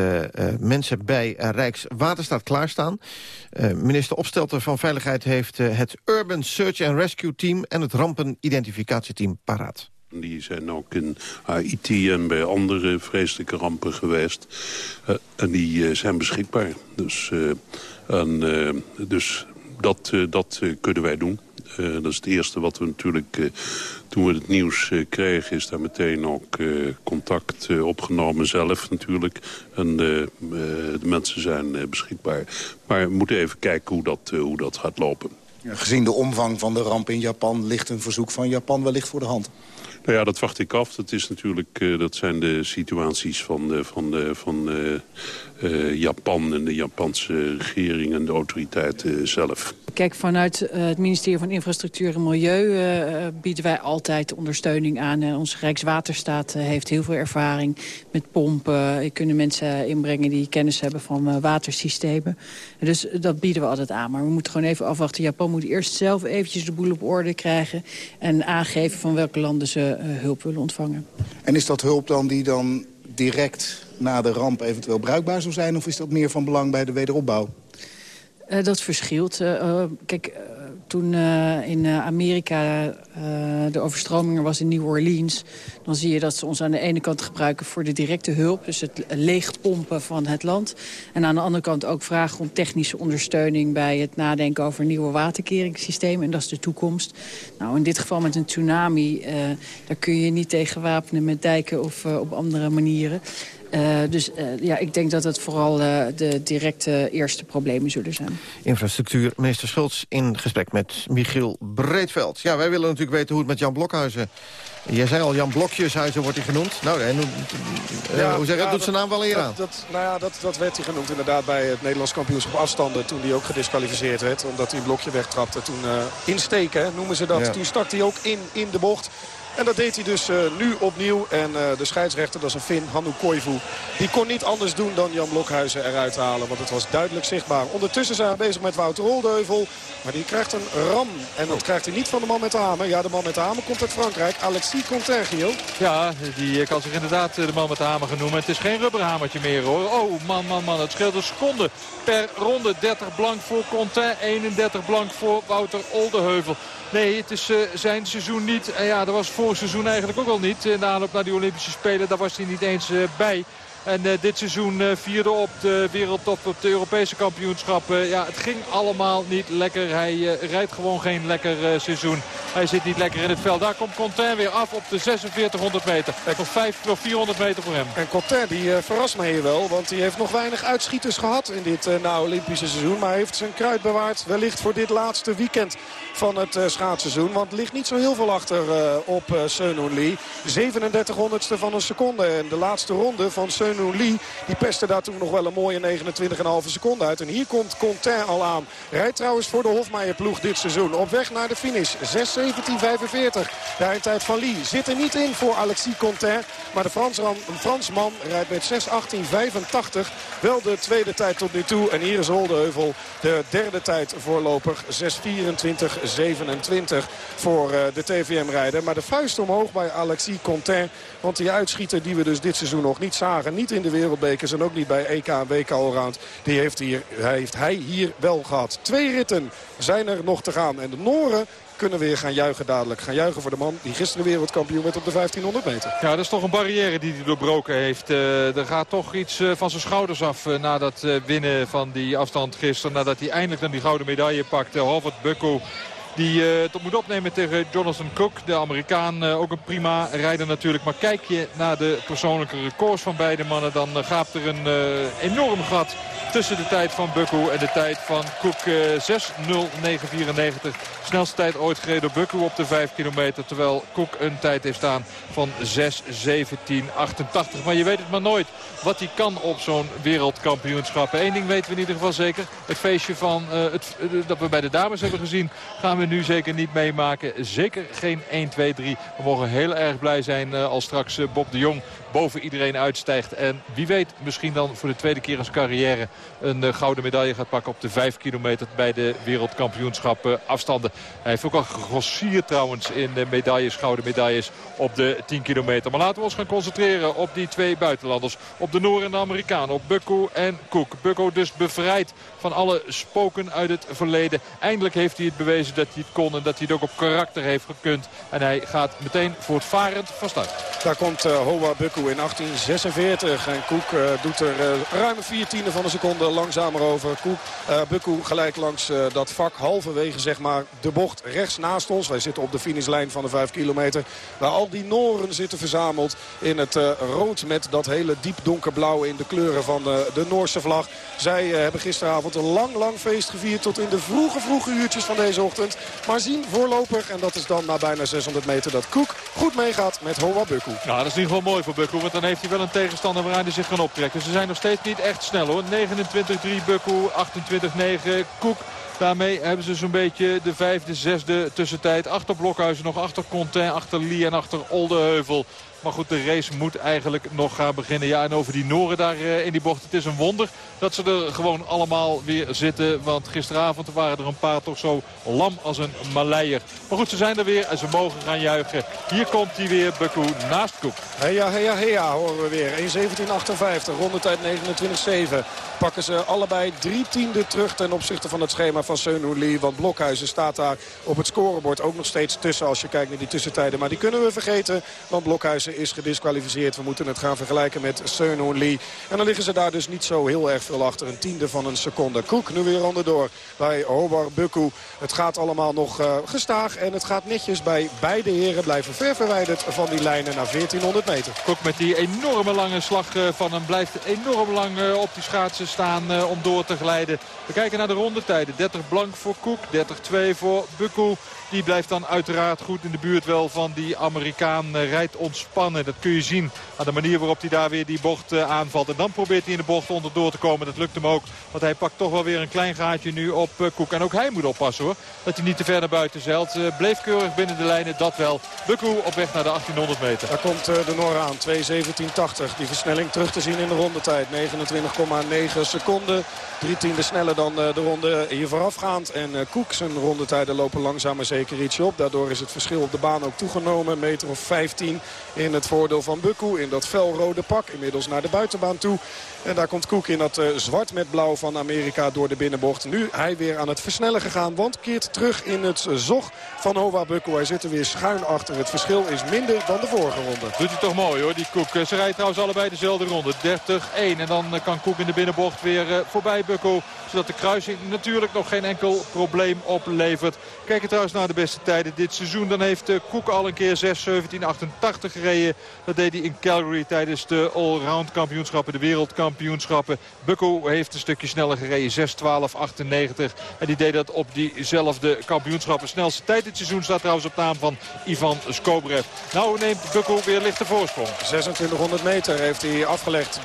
mensen bij Rijkswaterstaat klaarstaan. minister Opstelter van Veiligheid heeft het Urban Search and Rescue Team en het Rampenidentificatieteam paraat. Die zijn ook in Haiti en bij andere vreselijke rampen geweest. Uh, en die uh, zijn beschikbaar. Dus, en, dus dat, dat kunnen wij doen. dat is het eerste wat we natuurlijk, toen we het nieuws kregen... is daar meteen ook contact opgenomen zelf natuurlijk. En de mensen zijn beschikbaar. Maar we moeten even kijken hoe dat, hoe dat gaat lopen. Gezien de omvang van de ramp in Japan... ligt een verzoek van Japan wellicht voor de hand. Nou ja, dat wacht ik af. Dat, is natuurlijk, uh, dat zijn de situaties van, uh, van, uh, van Japan en de Japanse regering en de autoriteiten zelf. Kijk, vanuit het ministerie van Infrastructuur en Milieu bieden wij altijd ondersteuning aan. onze Rijkswaterstaat heeft heel veel ervaring met pompen. Er kunnen mensen inbrengen die kennis hebben van watersystemen. Dus dat bieden we altijd aan. Maar we moeten gewoon even afwachten. Japan moet eerst zelf eventjes de boel op orde krijgen... en aangeven van welke landen ze hulp willen ontvangen. En is dat hulp dan die dan direct na de ramp eventueel bruikbaar zou zijn... of is dat meer van belang bij de wederopbouw? Uh, dat verschilt. Uh, kijk, uh, toen in Amerika de overstroming er was in New Orleans... dan zie je dat ze ons aan de ene kant gebruiken voor de directe hulp... dus het leegpompen van het land. En aan de andere kant ook vragen om technische ondersteuning... bij het nadenken over nieuwe waterkeringssysteem. En dat is de toekomst. Nou, in dit geval met een tsunami... daar kun je niet tegen wapenen met dijken of op andere manieren. Uh, dus uh, ja, ik denk dat het vooral uh, de directe eerste problemen zullen zijn. Infrastructuur, minister Schultz in gesprek met Michiel Breedveld. Ja, wij willen natuurlijk weten hoe het met Jan Blokhuizen... Jij zei al, Jan Blokjeshuizen wordt hij genoemd. Nou, en, ja, hoe zeg je, ja, doet zijn naam wel eer aan. Dat, nou ja, dat, dat werd hij genoemd inderdaad bij het Nederlands kampioenschap afstanden... toen hij ook gedisqualificeerd werd, omdat hij een blokje wegtrapte. Toen insteken, noemen ze dat. Ja. Toen stak hij ook in, in de bocht. En dat deed hij dus uh, nu opnieuw. En uh, de scheidsrechter, dat is een Fin, Hannu Koivu... die kon niet anders doen dan Jan Blokhuizen eruit halen. Want het was duidelijk zichtbaar. Ondertussen zijn we bezig met Wouter Oldeuvel. Maar die krijgt een ram. En dat krijgt hij niet van de man met de hamer. Ja, de man met de hamer komt uit Frankrijk. Alexis Contergio. Ja, die kan zich inderdaad de man met de hamer gaan noemen. Het is geen rubberhamertje meer hoor. Oh, man, man, man. Het scheelt een seconde per ronde. 30 blank voor Contain, 31 blank voor Wouter Oldeheuvel. Nee, het is uh, zijn seizoen niet. En ja, dat was vorig seizoen eigenlijk ook al niet. In de aanloop naar die Olympische Spelen, daar was hij niet eens uh, bij. En dit seizoen vierde op de wereldtop op de Europese kampioenschappen. Ja, het ging allemaal niet lekker. Hij rijdt gewoon geen lekker seizoen. Hij zit niet lekker in het veld. Daar komt Contain weer af op de 4600 meter. Nog, 5, nog 400 meter voor hem. En Contain die verrast me hier wel. Want hij heeft nog weinig uitschieters gehad in dit na Olympische seizoen. Maar hij heeft zijn kruid bewaard. Wellicht voor dit laatste weekend van het schaatsseizoen. Want ligt niet zo heel veel achter op uh, Seun Lee. 37 honderdste van een seconde. En de laatste ronde van Seun Lee. Die pestte daar toen nog wel een mooie 29,5 seconde uit. En hier komt Contain al aan. Rijdt trouwens voor de Hofmeijer ploeg dit seizoen. Op weg naar de finish. 6.17.45. De eindtijd van Lee zit er niet in voor Alexis Contain. Maar de Fransman, Fransman rijdt met 6.18.85. Wel de tweede tijd tot nu toe. En hier is Holdeheuvel de derde tijd voorlopig. 6.24.27 voor uh, de TVM-rijder. Maar de vuist omhoog bij Alexis Contain. Want die uitschieter die we dus dit seizoen nog niet zagen. Niet in de wereldbekers en ook niet bij EK en WK Allround. Die heeft, hier, heeft hij hier wel gehad. Twee ritten zijn er nog te gaan. En de Noren kunnen weer gaan juichen dadelijk. Gaan juichen voor de man die gisteren wereldkampioen werd op de 1500 meter. Ja, dat is toch een barrière die hij doorbroken heeft. Uh, er gaat toch iets uh, van zijn schouders af na dat winnen van die afstand gisteren. Nadat hij eindelijk dan die gouden medaille pakte. Halvard Bukko Die het op moet opnemen tegen Jonathan Cook. De Amerikaan ook een prima rijder natuurlijk. Maar kijk je naar de persoonlijke records van beide mannen... dan gaat er een enorm gat tussen de tijd van Bukku en de tijd van Cook. 6.09.94. Snelste tijd ooit gereden door Bukku op de 5 kilometer. Terwijl Cook een tijd heeft staan van 6.17.88. Maar je weet het maar nooit wat hij kan op zo'n wereldkampioenschap. Eén ding weten we in ieder geval zeker. Het feestje van, het, dat we bij de dames hebben gezien gaan we nu zeker niet meemaken. Zeker geen 1, 2, 3. We mogen heel erg blij zijn uh, als straks Bob de Jong boven iedereen uitstijgt. En wie weet misschien dan voor de tweede keer in zijn carrière een gouden medaille gaat pakken op de 5 kilometer bij de wereldkampioenschappen afstanden. Hij heeft ook al gegrossierd trouwens in de medailles, gouden medailles op de 10 kilometer. Maar laten we ons gaan concentreren op die twee buitenlanders. Op de Noor en de Amerikaan, op Bukko en Koek. Bukko dus bevrijd van alle spoken uit het verleden. Eindelijk heeft hij het bewezen dat hij het kon en dat hij het ook op karakter heeft gekund. En hij gaat meteen voortvarend van start. Daar komt uh, Hoa Bukko in 1846. En Koek uh, doet er uh, ruim vier tiende van een seconde langzamer over. Koek, uh, Bukko gelijk langs dat vak halverwege zeg maar de bocht rechts naast ons. Wij zitten op de finishlijn van de 5 kilometer. Waar al die Noren zitten verzameld in het rood met dat hele diep donkerblauw in de kleuren van de Noorse vlag. Zij hebben gisteravond een lang, lang feest gevierd tot in de vroege, vroege uurtjes van deze ochtend. Maar zien voorlopig, en dat is dan na bijna 600 meter, dat Koek goed meegaat met Hoa Bukku. Ja, dat is in ieder geval mooi voor Bukku, want dan heeft hij wel een tegenstander waaraan hij zich kan optrekken. Ze zijn nog steeds niet echt snel hoor. 29-3 Bukku, 28-9 Koek. Daarmee hebben ze zo'n beetje de vijfde, zesde tussentijd. Achter Blokhuizen nog, achter Contain, achter Lee en achter Oldeheuvel. Maar goed, de race moet eigenlijk nog gaan beginnen. Ja, en over die Noren daar eh, in die bocht. Het is een wonder dat ze er gewoon allemaal weer zitten. Want gisteravond waren er een paar toch zo lam als een Maleier. Maar goed, ze zijn er weer en ze mogen gaan juichen. Hier komt hij weer, Baku, naast Koek. Heja, heja, heja, horen we weer. 1.17.58, rondetijd 29.7. Pakken ze allebei drie tiende terug ten opzichte van het schema van Seun Lee. Want Blokhuizen staat daar op het scorebord ook nog steeds tussen als je kijkt naar die tussentijden. Maar die kunnen we vergeten, want Blokhuizen is gedisqualificeerd. We moeten het gaan vergelijken met Seun Lee. En dan liggen ze daar dus niet zo heel erg veel achter. Een tiende van een seconde. Koek nu weer onderdoor bij Hobart Bukku. Het gaat allemaal nog uh, gestaag. En het gaat netjes bij beide heren. Blijven ver verwijderd van die lijnen naar 1400 meter. Koek met die enorme lange slag eh, van hem. Blijft enorm lang eh, op die schaatsen staan om door te glijden. We kijken naar de rondetijden. 30 blank voor Koek. 30-2 voor Bukku. Die blijft dan uiteraard goed in de buurt wel van die Amerikaan. Rijdt ontspannen. Dat kun je zien aan de manier waarop hij daar weer die bocht uh, aanvalt. En dan probeert hij in de bocht onderdoor te komen. Dat lukt hem ook. Want hij pakt toch wel weer een klein gaatje nu op uh, Koek. En ook hij moet oppassen hoor. Dat hij niet te ver naar buiten zeilt. Bleef keurig binnen de lijnen. Dat wel. Bukku op weg naar de 1800 meter. Daar komt de Noor aan. 2.17.80. Die versnelling terug te zien in de rondetijd. 29,9 seconden. Drie tiende sneller dan de ronde hier voorafgaand. En Koek zijn rondetijden lopen langzaam ietsje op. Daardoor is het verschil op de baan ook toegenomen. Meter of 15 in het voordeel van Bukku. In dat felrode pak. Inmiddels naar de buitenbaan toe. En daar komt Koek in dat uh, zwart met blauw van Amerika door de binnenbocht. Nu hij weer aan het versnellen gegaan. Want keert terug in het zog van Hova Bukku. Hij zit er weer schuin achter. Het verschil is minder dan de vorige ronde. Doet hij toch mooi hoor, die Koek. Ze rijdt trouwens allebei dezelfde ronde. 30-1. En dan kan Koek in de binnenbocht weer voorbij Bukku. Zodat de kruising natuurlijk nog geen enkel probleem oplevert. Kijken trouwens naar de beste tijden dit seizoen. Dan heeft uh, Koek al een keer 6-17-88 gereden. Dat deed hij in Calgary tijdens de allround kampioenschappen. De wereldkampioenschappen. Bukko heeft een stukje sneller gereden. 6-12-98. En die deed dat op diezelfde kampioenschappen. Snelste tijd dit seizoen staat trouwens op naam van Ivan Skobrev. Nou neemt Bukko weer lichte voorsprong. 2600 meter heeft hij afgelegd. 3-18-30.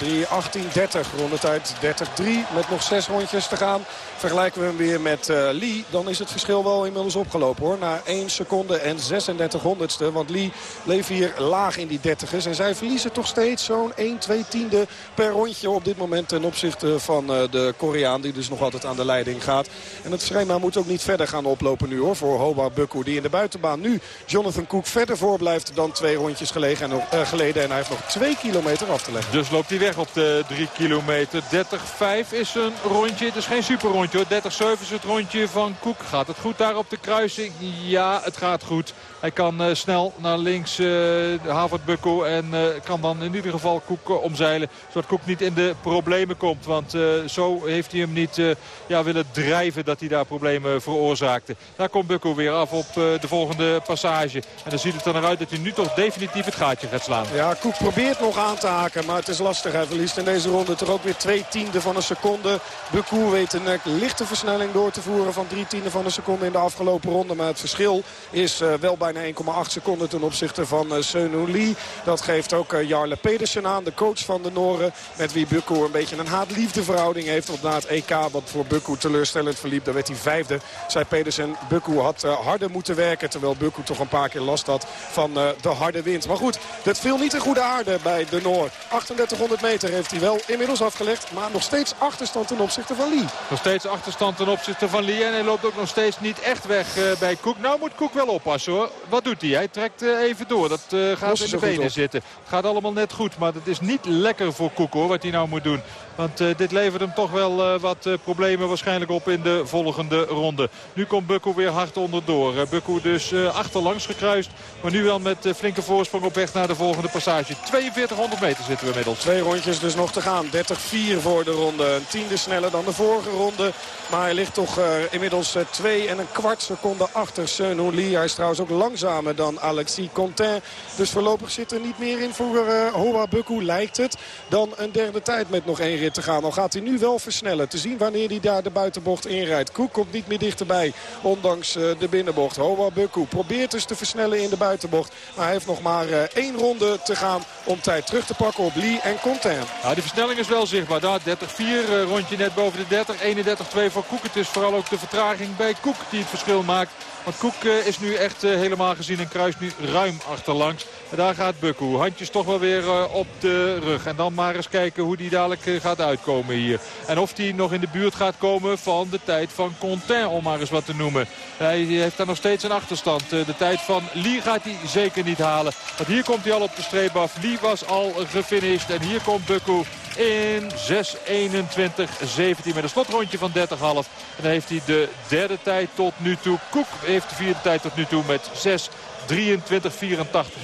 Rondetijd 30-3 met nog zes rondjes te gaan. Vergelijken we hem weer met uh, Lee. Dan is het verschil wel inmiddels opgelopen hoor. Na 1 seconde en 36 honderdste. Want Lee bleef hier laag in die 30ers. En zij verliezen toch steeds zo'n 1, 2 tiende per rondje op dit moment. Ten opzichte van uh, de Koreaan die dus nog altijd aan de leiding gaat. En het schema moet ook niet verder gaan oplopen nu hoor. Voor Hoba Bukku die in de buitenbaan nu Jonathan Cook verder voor blijft dan twee rondjes en uh, geleden. En hij heeft nog 2 kilometer af te leggen. Dus loopt hij weg op de 3 kilometer. 30-5 is een rondje. Het is geen super rondje hoor. 30-7 is het rondje van Koek. Gaat het goed daar op de kruising? Ja, het gaat goed. Hij kan uh, snel naar links uh, de Mavert Bukko. En kan dan in ieder geval Koek omzeilen. Zodat Koek niet in de problemen komt. Want zo heeft hij hem niet ja, willen drijven dat hij daar problemen veroorzaakte. Daar komt Bukko weer af op de volgende passage. En dan ziet het er naar uit dat hij nu toch definitief het gaatje gaat slaan. Ja, Koek probeert nog aan te haken. Maar het is lastig. Hij verliest in deze ronde toch ook weer twee tienden van een seconde. Bukko weet een lichte versnelling door te voeren van drie tienden van een seconde in de afgelopen ronde. Maar het verschil is wel bijna 1,8 seconden ten opzichte van uh, Seun Lee. Dat geeft ook Jarle Pedersen aan, de coach van de Noren. Met wie Bukko een beetje een haat-liefde verhouding heeft. Op na het EK wat voor Bukko teleurstellend verliep. Daar werd hij vijfde, zei Pedersen. Bukko had harder moeten werken. Terwijl Bukko toch een paar keer last had van de harde wind. Maar goed, dat viel niet in goede aarde bij de Noor. 3800 meter heeft hij wel inmiddels afgelegd. Maar nog steeds achterstand ten opzichte van Lee. Nog steeds achterstand ten opzichte van Lee. En hij loopt ook nog steeds niet echt weg bij Koek. Nou moet Koek wel oppassen hoor. Wat doet hij? Hij trekt even door. Dat gaat in de benen zitten. Gaat allemaal net goed. Maar dat is niet lekker voor Koek hoor. Wat hij nou moet doen. Want uh, dit levert hem toch wel uh, wat uh, problemen waarschijnlijk op in de volgende ronde. Nu komt Bukko weer hard onderdoor. Bukko dus achterlangs gekruist. Maar nu wel met flinke voorsprong op weg naar de volgende passage. 4200 meter zitten we inmiddels. Twee rondjes dus nog te gaan. 30-4 voor de ronde. Een tiende sneller dan de vorige ronde. Maar hij ligt toch inmiddels 2 en een kwart seconde achter Seun. Hij is trouwens ook langzamer dan Alexis Contain. Dus voorlopig zit er niet meer in voor Hoa Bukko lijkt het. Dan een derde tijd met nog één rit te gaan. Al gaat hij nu wel versnellen. Te zien wanneer hij daar de buitenbocht inrijdt. Koek komt niet meer dichterbij. Ondanks uh, de binnenbocht. Hoa Bukku probeert dus te versnellen in de buitenbocht. Maar hij heeft nog maar uh, één ronde te gaan om tijd terug te pakken op Lee en Contain. Ja, die versnelling is wel zichtbaar. Daar 30-4 uh, rondje net boven de 30. 31-2 voor Koek. Het is vooral ook de vertraging bij Koek die het verschil maakt. Want Koek is nu echt helemaal gezien en kruist nu ruim achterlangs. En daar gaat Bukku. Handjes toch wel weer op de rug. En dan maar eens kijken hoe die dadelijk gaat uitkomen hier. En of die nog in de buurt gaat komen van de tijd van Contain, om maar eens wat te noemen. Hij heeft daar nog steeds een achterstand. de tijd van Lee gaat hij zeker niet halen. Want hier komt hij al op de streep af. Lee was al gefinished. En hier komt Bukku in 6.21.17 met een slotrondje van 30,5. En dan heeft hij de derde tijd tot nu toe. Koek heeft de vierde tijd tot nu toe met 6. 23-84.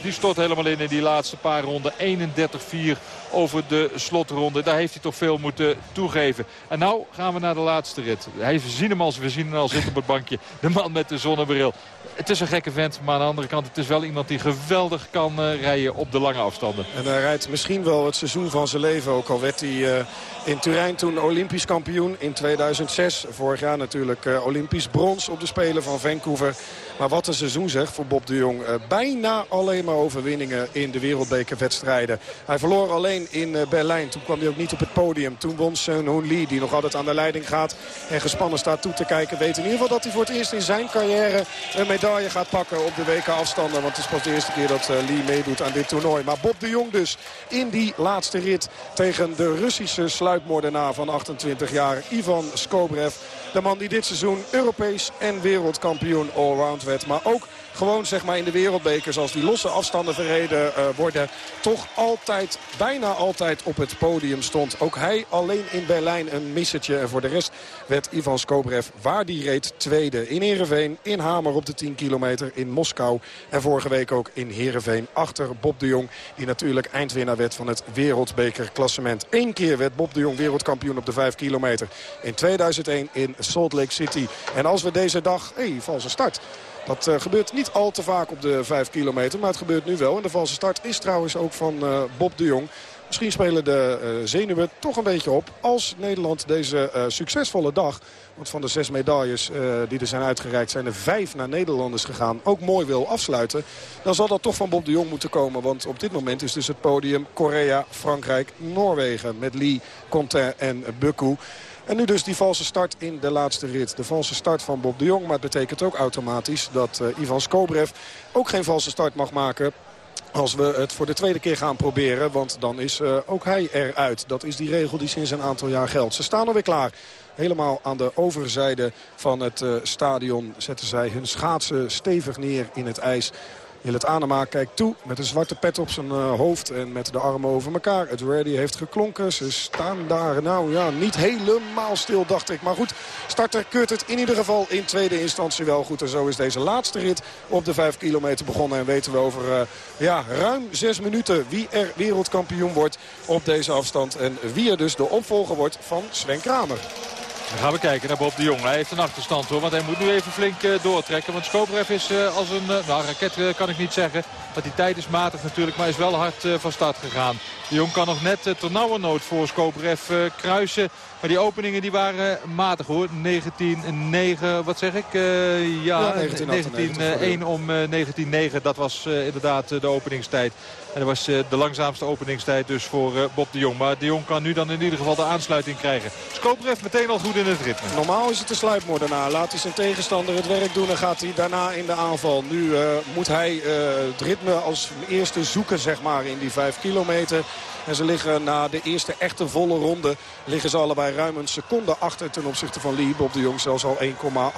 Die stort helemaal in in die laatste paar ronden. 31-4 over de slotronde. Daar heeft hij toch veel moeten toegeven. En nou gaan we naar de laatste rit. Hij, we zien hem als we zien hem al zitten op het bankje. De man met de zonnebril. Het is een gekke vent, maar aan de andere kant... het is wel iemand die geweldig kan uh, rijden op de lange afstanden. En hij rijdt misschien wel het seizoen van zijn leven. Ook al werd hij uh, in Turijn toen Olympisch kampioen in 2006. Vorig jaar natuurlijk uh, Olympisch brons op de Spelen van Vancouver. Maar wat een seizoen zeg voor Bob de Jong. bijna alleen maar overwinningen in de wereldbekerwedstrijden. Hij verloor alleen in Berlijn. Toen kwam hij ook niet op het podium. Toen won Seun Hoon Lee, die nog altijd aan de leiding gaat. En gespannen staat toe te kijken. Weet in ieder geval dat hij voor het eerst in zijn carrière een medaille gaat pakken op de WK-afstanden. Want het is pas de eerste keer dat Lee meedoet aan dit toernooi. Maar Bob de Jong dus in die laatste rit tegen de Russische sluipmoordenaar van 28 jaar. Ivan Skobrev. De man die dit seizoen Europees en wereldkampioen allround werd. Maar ook gewoon zeg maar in de wereldbekers als die losse afstanden verreden uh, worden... toch altijd, bijna altijd op het podium stond. Ook hij alleen in Berlijn een missetje. En voor de rest werd Ivan Skobrev, waar die reed, tweede. In Heerenveen, in Hamer op de 10 kilometer, in Moskou. En vorige week ook in Heerenveen achter Bob de Jong... die natuurlijk eindwinnaar werd van het wereldbekerklassement. Eén keer werd Bob de Jong wereldkampioen op de 5 kilometer. In 2001 in Salt Lake City. En als we deze dag... Hé, valse start. Dat uh, gebeurt niet al te vaak op de 5 kilometer, maar het gebeurt nu wel. En de valse start is trouwens ook van uh, Bob de Jong. Misschien spelen de uh, zenuwen toch een beetje op als Nederland deze succesvolle dag... want van de zes medailles die er zijn uitgereikt zijn er vijf naar Nederlanders gegaan... ook mooi wil afsluiten, dan zal dat toch van Bob de Jong moeten komen. Want op dit moment is dus het podium Korea, Frankrijk, Noorwegen... met Lee, Contain en Bukku. En nu dus die valse start in de laatste rit. De valse start van Bob de Jong. Maar het betekent ook automatisch dat uh, Ivan Skobrev ook geen valse start mag maken als we het voor de tweede keer gaan proberen. Want dan is uh, ook hij eruit. Dat is die regel die sinds een aantal jaar geldt. Ze staan alweer klaar. Helemaal aan de overzijde van het uh, stadion zetten zij hun schaatsen stevig neer in het ijs. Hillet Anema kijkt toe met een zwarte pet op zijn uh, hoofd en met de armen over elkaar. Het ready heeft geklonken. Ze staan daar nou ja, niet helemaal stil, dacht ik. Maar goed, starter keurt het in ieder geval in tweede instantie wel goed. En zo is deze laatste rit op de 5 kilometer begonnen. En weten we over uh, ja, ruim 6 minuten wie er wereldkampioen wordt op deze afstand. En wie er dus de opvolger wordt van Sven Kramer. Dan gaan we kijken naar Bob de Jong. Hij heeft een achterstand hoor, want hij moet nu even flink uh, doortrekken. Want Skobrev is uh, als een, uh, nou raket kan ik niet zeggen. Want die tijd is matig natuurlijk, maar is wel hard van start gegaan. De Jong kan nog net uh, nood voor Skobrev kruisen. Maar die openingen die waren matig hoor. 19-9, wat zeg ik? Uh, ja, ja 19-1 om 19-9. Dat was uh, inderdaad de openingstijd. En dat was de langzaamste openingstijd dus voor Bob de Jong. Maar de Jong kan nu dan in ieder geval de aansluiting krijgen. Skobrev meteen al goed in het ritme. Normaal is het de sluipmoordenaar. Laat hij zijn tegenstander het werk doen en gaat hij daarna in de aanval. Nu moet hij het ritme als eerste zoeken zeg maar in die 5 kilometer. En ze liggen na de eerste echte volle ronde liggen ze allebei ruim een seconde achter ten opzichte van Lee. Bob de Jong zelfs al 1,8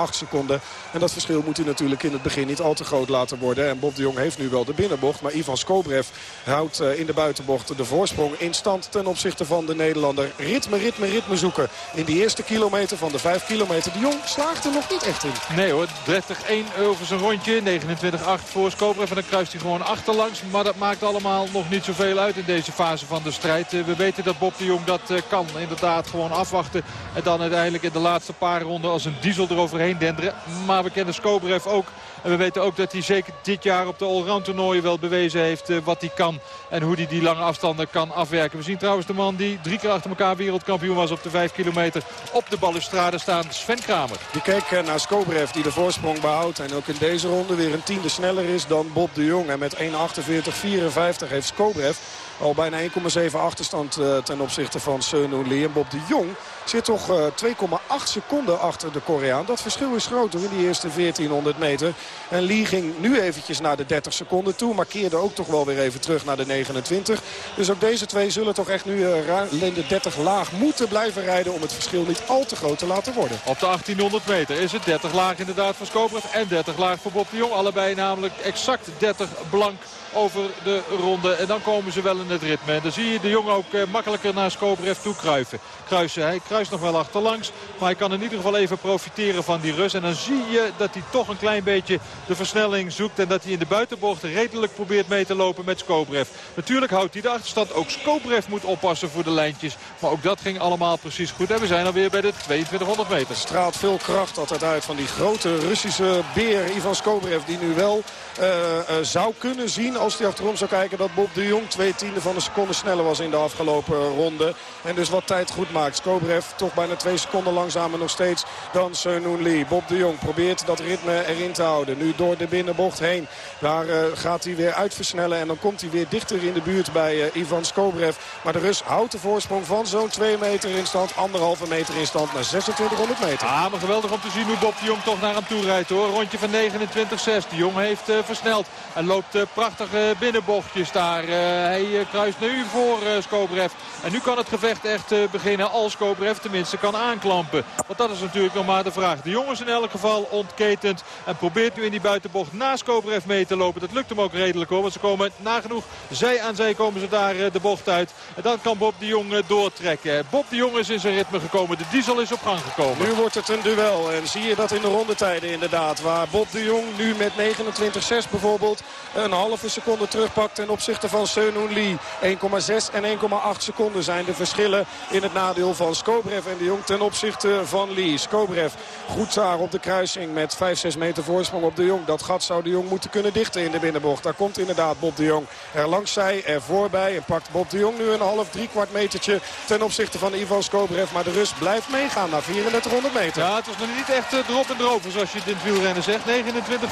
seconden. En dat verschil moet hij natuurlijk in het begin niet al te groot laten worden. En Bob de Jong heeft nu wel de binnenbocht. Maar Ivan Skobrev houdt eh, in de buitenbocht de voorsprong in stand ten opzichte van de Nederlander. Ritme, ritme, ritme zoeken in die eerste kilometer van de 5 kilometer. De Jong slaagt er nog niet echt in. Nee hoor, 30-1 over zijn rondje. 29-8 voor Skobrev. En dan kruist hij gewoon achterlangs. Maar dat maakt allemaal nog niet zoveel uit in deze fase van de strijd. Eh, we weten dat Bob de Jong dat eh, kan. Inderdaad gewoon afwachten. En dan uiteindelijk in de laatste paar ronden als een diesel eroverheen denderen. Maar we kennen Skobrev ook. En we weten ook dat hij zeker dit jaar op de allround toernooien wel bewezen heeft eh, wat hij kan. En hoe hij die lange afstanden kan afwerken. We zien trouwens de man die drie keer achter elkaar wereldkampioen was op de 5 kilometer. Op de balustrade staan Sven Kramer. Die kijkt naar Skobrev die de voorsprong behoudt. En ook in deze ronde weer een tiende sneller is dan Bob de Jong. En met 1.48.54 heeft Skobrev al bijna 1,7 achterstand uh, ten opzichte van Seun Lee. En Bob de Jong zit toch uh, 2,8 seconden achter de Koreaan. Dat verschil is groter in die eerste 1400 meter. En Lee ging nu eventjes naar de 30 seconden toe. Maar keerde ook toch wel weer even terug naar de 29. Dus ook deze twee zullen toch echt nu uh, in de 30 laag moeten blijven rijden... om het verschil niet al te groot te laten worden. Op de 1800 meter is het 30 laag inderdaad voor Skobrev en 30 laag voor Bob de Jong. Allebei namelijk exact 30 blank over de ronde. En dan komen ze wel in het ritme. En dan zie je de jongen ook eh, makkelijker naar Skobrev toe kruiven. Kruisen. Hij kruist nog wel achterlangs. Maar hij kan in ieder geval even profiteren van die Rus. En dan zie je dat hij toch een klein beetje de versnelling zoekt. En dat hij in de buitenbocht redelijk probeert mee te lopen met Skobrev. Natuurlijk houdt hij de achterstand. Ook Skobrev moet oppassen voor de lijntjes. Maar ook dat ging allemaal precies goed. En we zijn alweer bij de 2200 meter. Straalt veel kracht altijd uit van die grote Russische beer Ivan Skobrev. Die nu wel uh, uh, zou kunnen zien als hij achterom zou kijken dat Bob de Jong twee tiende van een seconde sneller was in de afgelopen ronde. En dus wat tijd goed maakt. Skobrev toch bijna twee seconden langzamer nog steeds dan Seun Lee. Bob de Jong probeert dat ritme erin te houden. Nu door de binnenbocht heen. Daar uh, gaat hij weer uitversnellen en dan komt hij weer dichter in de buurt bij uh, Ivan Skobrev. Maar de Rus houdt de voorsprong van zo'n 2 meter in stand. Anderhalve meter in stand naar 2600 meter. Ah, maar geweldig om te zien hoe Bob de Jong toch naar hem toe rijdt hoor. Rondje van 29-6. De Jong heeft uh, versneld en loopt prachtig binnenbochtjes daar. hij kruist nu voor Skobrev. En nu kan het gevecht echt beginnen als Skobrev tenminste kan aanklampen. Want dat is natuurlijk nog maar de vraag. De jongens in elk geval ontketend. En probeert nu in die buitenbocht naast Skobrev mee te lopen. Dat lukt hem ook redelijk hoor. Want ze komen nagenoeg zij aan zij komen ze daar de bocht uit. En dan kan Bob de Jong doortrekken. Bob de Jong is in zijn ritme gekomen. De diesel is op gang gekomen. Nu wordt het een duel. En zie je dat in de rondetijden inderdaad. Waar Bob de Jong nu met 29,6 bijvoorbeeld een halve terugpakt ten opzichte van Seun Lee. 1,6 en 1,8 seconden zijn de verschillen in het nadeel van Skobrev en de Jong ten opzichte van Lee. Skobrev goed daar op de kruising met 5, 6 meter voorsprong op de Jong. Dat gat zou de Jong moeten kunnen dichten in de binnenbocht. Daar komt inderdaad Bob de Jong er langs zij, er voorbij. En pakt Bob de Jong nu een half, drie kwart metertje ten opzichte van Ivan Skobrev. Maar de Rus blijft meegaan naar 3400 meter. Ja, het was nog niet echt uh, drop en zoals je het wielrennen zegt. 29-4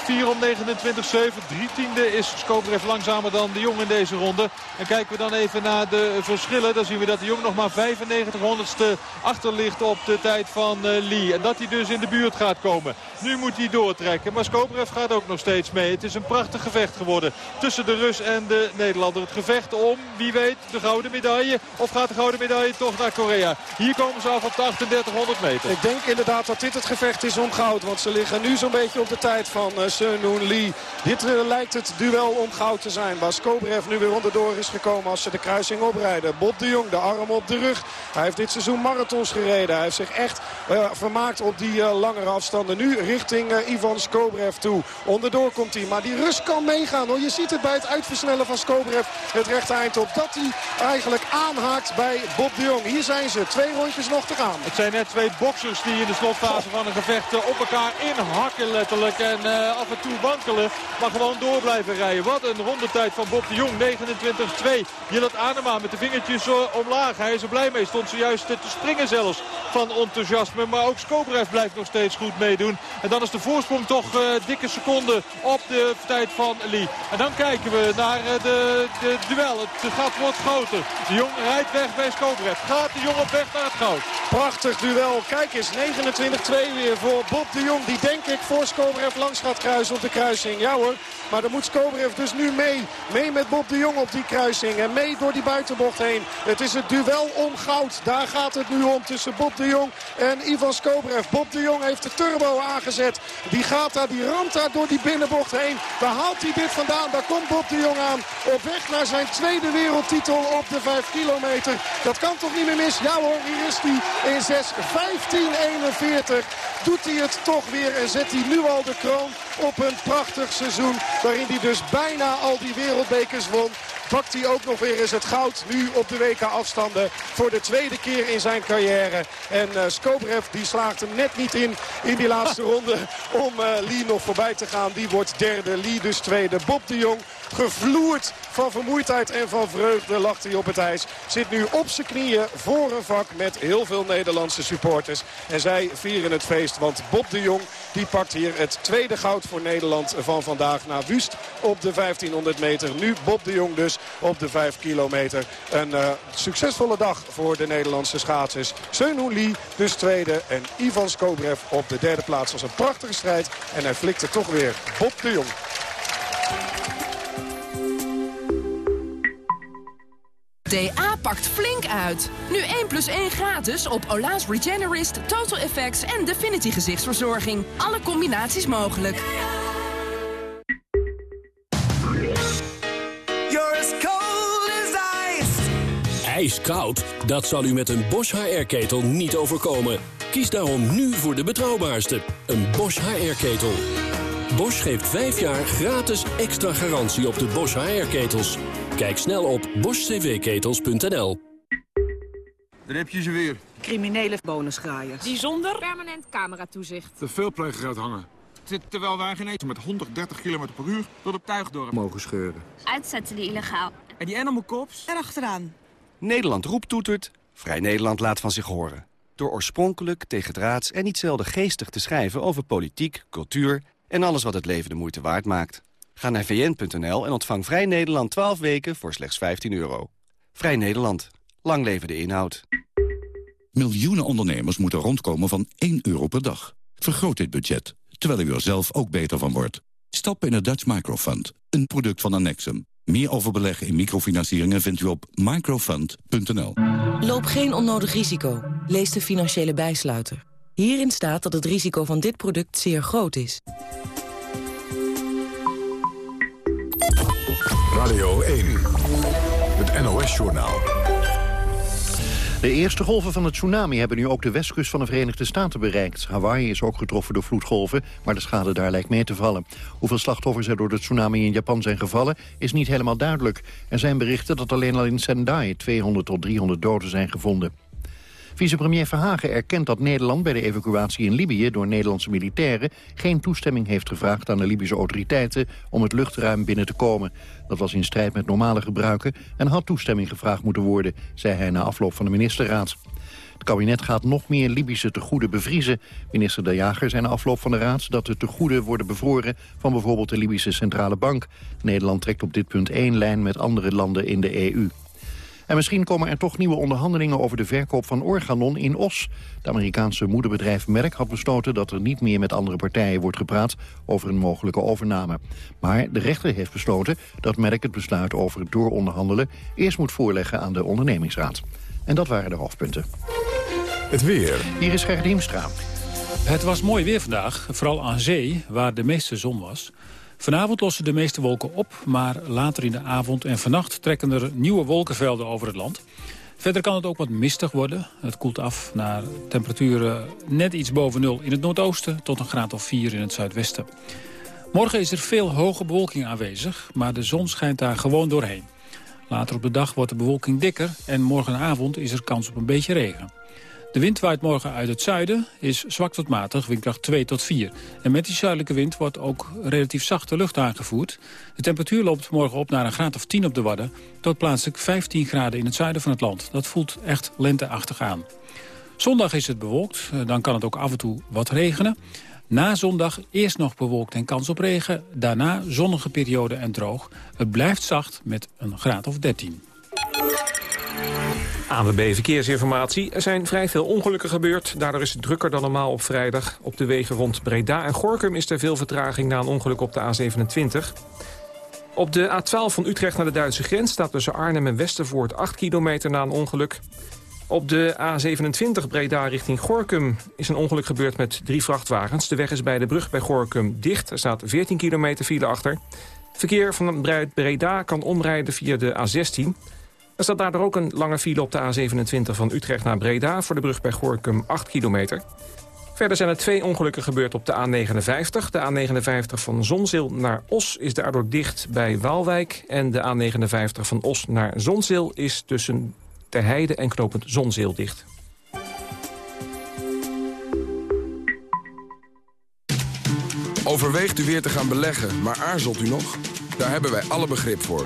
om 29-7. Drie tiende is Skobrev langzamer dan de Jong in deze ronde. En kijken we dan even naar de verschillen. Dan zien we dat de Jong nog maar 95 honderdste achter ligt op de tijd van uh, Lee. En dat hij dus in de buurt gaat komen. Nu moet hij doortrekken. Maar Skobrev gaat ook nog steeds mee. Het is een prachtig gevecht geworden tussen de Rus en de Nederlander. Het gevecht om, wie weet, de gouden medaille. Of gaat de gouden medaille toch naar Korea? Hier komen ze af op de 3800 meter. Ik denk inderdaad dat dit het gevecht is om goud. Want ze liggen nu zo'n beetje op de tijd van uh, Lee. Dit uh, lijkt het duel om goud zijn. Waar Skobrev nu weer onderdoor is gekomen als ze de kruising oprijden. Bob de Jong, de arm op de rug. Hij heeft dit seizoen marathons gereden. Hij heeft zich echt uh, vermaakt op die langere afstanden. Nu richting Ivan Skobrev toe. Onderdoor komt hij. Maar die Rus kan meegaan hoor. Je ziet het bij het uitversnellen van Skobrev. Het rechte eind op. Dat hij eigenlijk aanhaakt bij Bob de Jong. Hier zijn ze. Twee rondjes nog te gaan. Het zijn net twee boksers die in de slotfase van een gevecht op elkaar inhakken letterlijk. En uh, af en toe wankelen. Maar gewoon door blijven rijden. Wat een rondetijd van Bob de Jong. 29-2. Jillet Anema met de vingertjes omlaag. Hij is er blij mee. Stond zojuist te springen zelfs van enthousiasme. Maar ook Skobrev blijft nog steeds goed meedoen. En dan is de voorsprong toch uh, dikke seconde op de tijd van Lee. En dan kijken we naar uh, de, de duel. Het gaat wordt groter. De Jong rijdt weg bij Skobrev. Gaat de Jong op weg naar het goud. Prachtig duel. Kijk eens, 29-2 weer voor Bob de Jong. Die denk ik voor Skobrev langs gaat kruisen op de kruising. Ja hoor, maar dan moet Skobrev dus nu mee. Mee met Bob de Jong op die kruising. En mee door die buitenbocht heen. Het is het duel om goud. Daar gaat het nu om tussen Bob de Jong en Ivan Skobrev. Bob de Jong heeft de turbo aangezet. Die gaat daar, die ramt daar door die binnenbocht heen. Waar haalt hij dit vandaan? Daar komt Bob de Jong aan. Op weg naar zijn tweede wereldtitel op de 5 kilometer. Dat kan toch niet meer mis? Ja hoor, hier is hij in 6. 15.41 doet hij het toch weer en zet hij nu al de kroon op een prachtig seizoen. Waarin hij dus bijna al die wereldbekers won. Pakt hij ook nog weer eens het goud nu op de WK afstanden voor de tweede keer in zijn carrière. En uh, Skobrev die slaagt hem net niet in in die laatste <laughs> ronde om uh, Lee nog voorbij te gaan. Die wordt derde, Lee dus tweede. Bob de Jong gevloerd van vermoeidheid en van vreugde lacht hij op het ijs. Zit nu op zijn knieën voor een vak met heel veel Nederlandse supporters. En zij vieren het feest, want Bob de Jong die pakt hier het tweede goud voor Nederland van vandaag. Na Wust op de 1500 meter. Nu Bob de Jong dus op de 5 kilometer. Een uh, succesvolle dag voor de Nederlandse schaatsers. Seun Lee dus tweede en Ivan Skobrev op de derde plaats. was een prachtige strijd en hij flikte toch weer Bob de Jong. DA pakt flink uit. Nu 1 plus 1 gratis op Ola's Regenerist, Total Effects en Definity gezichtsverzorging. Alle combinaties mogelijk. Ijskoud? Dat zal u met een Bosch HR-ketel niet overkomen. Kies daarom nu voor de betrouwbaarste, een Bosch HR-ketel. Bosch geeft 5 jaar gratis extra garantie op de Bosch HR-ketels. Kijk snel op boschcvketels.nl. Daar heb je ze weer. Criminele bonusgraaiers. Die zonder permanent cameratoezicht. De veelpleger uithangen. Terwijl wij geen eten met 130 km per uur door de tuigdorp mogen scheuren. Uitzetten die illegaal. En die animal cops? Erachteraan. Nederland roept toetert, Vrij Nederland laat van zich horen. Door oorspronkelijk, tegendraads en niet zelden geestig te schrijven over politiek, cultuur en alles wat het leven de moeite waard maakt. Ga naar vn.nl en ontvang Vrij Nederland 12 weken voor slechts 15 euro. Vrij Nederland. Lang leven de inhoud. Miljoenen ondernemers moeten rondkomen van 1 euro per dag. Vergroot dit budget, terwijl u er zelf ook beter van wordt. Stap in het Dutch Microfund, een product van Annexum. Meer over beleggen in microfinancieringen vindt u op microfund.nl. Loop geen onnodig risico. Lees de financiële bijsluiter. Hierin staat dat het risico van dit product zeer groot is. Radio 1, het NOS-journaal. De eerste golven van het tsunami hebben nu ook de westkust van de Verenigde Staten bereikt. Hawaii is ook getroffen door vloedgolven, maar de schade daar lijkt mee te vallen. Hoeveel slachtoffers er door de tsunami in Japan zijn gevallen is niet helemaal duidelijk. Er zijn berichten dat alleen al in Sendai 200 tot 300 doden zijn gevonden. Vicepremier Verhagen erkent dat Nederland bij de evacuatie in Libië door Nederlandse militairen geen toestemming heeft gevraagd aan de Libische autoriteiten om het luchtruim binnen te komen. Dat was in strijd met normale gebruiken en had toestemming gevraagd moeten worden, zei hij na afloop van de ministerraad. Het kabinet gaat nog meer Libische tegoeden bevriezen. Minister De Jager zei na afloop van de raad dat de tegoeden worden bevroren van bijvoorbeeld de Libische Centrale Bank. Nederland trekt op dit punt één lijn met andere landen in de EU. En misschien komen er toch nieuwe onderhandelingen over de verkoop van Organon in Os. Het Amerikaanse moederbedrijf Merck had besloten dat er niet meer met andere partijen wordt gepraat over een mogelijke overname. Maar de rechter heeft besloten dat Merck het besluit over het dooronderhandelen eerst moet voorleggen aan de ondernemingsraad. En dat waren de hoofdpunten. Het weer. Hier is Gerrit Hiemstra. Het was mooi weer vandaag, vooral aan zee, waar de meeste zon was. Vanavond lossen de meeste wolken op, maar later in de avond en vannacht trekken er nieuwe wolkenvelden over het land. Verder kan het ook wat mistig worden. Het koelt af naar temperaturen net iets boven nul in het noordoosten... tot een graad of 4 in het zuidwesten. Morgen is er veel hoge bewolking aanwezig, maar de zon schijnt daar gewoon doorheen. Later op de dag wordt de bewolking dikker en morgenavond is er kans op een beetje regen. De wind waait morgen uit het zuiden, is zwak tot matig, windkracht 2 tot 4. En met die zuidelijke wind wordt ook relatief zachte lucht aangevoerd. De temperatuur loopt morgen op naar een graad of 10 op de Wadden... tot plaatselijk 15 graden in het zuiden van het land. Dat voelt echt lenteachtig aan. Zondag is het bewolkt, eh, dan kan het ook af en toe wat regenen. Na zondag eerst nog bewolkt en kans op regen. Daarna zonnige periode en droog. Het blijft zacht met een graad of 13. ANWB Verkeersinformatie. Er zijn vrij veel ongelukken gebeurd. Daardoor is het drukker dan normaal op vrijdag. Op de wegen rond Breda en Gorkum is er veel vertraging... na een ongeluk op de A27. Op de A12 van Utrecht naar de Duitse grens... staat tussen Arnhem en Westervoort 8 kilometer na een ongeluk. Op de A27 Breda richting Gorkum is een ongeluk gebeurd met drie vrachtwagens. De weg is bij de brug bij Gorkum dicht. Er staat 14 kilometer file achter. Verkeer van Breda kan omrijden via de A16... Er staat daardoor ook een lange file op de A27 van Utrecht naar Breda... voor de brug bij Gorkum 8 kilometer. Verder zijn er twee ongelukken gebeurd op de A59. De A59 van Zonzeel naar Os is daardoor dicht bij Waalwijk... en de A59 van Os naar Zonzeel is tussen Ter Heide en Knopend Zonzeel dicht. Overweegt u weer te gaan beleggen, maar aarzelt u nog? Daar hebben wij alle begrip voor.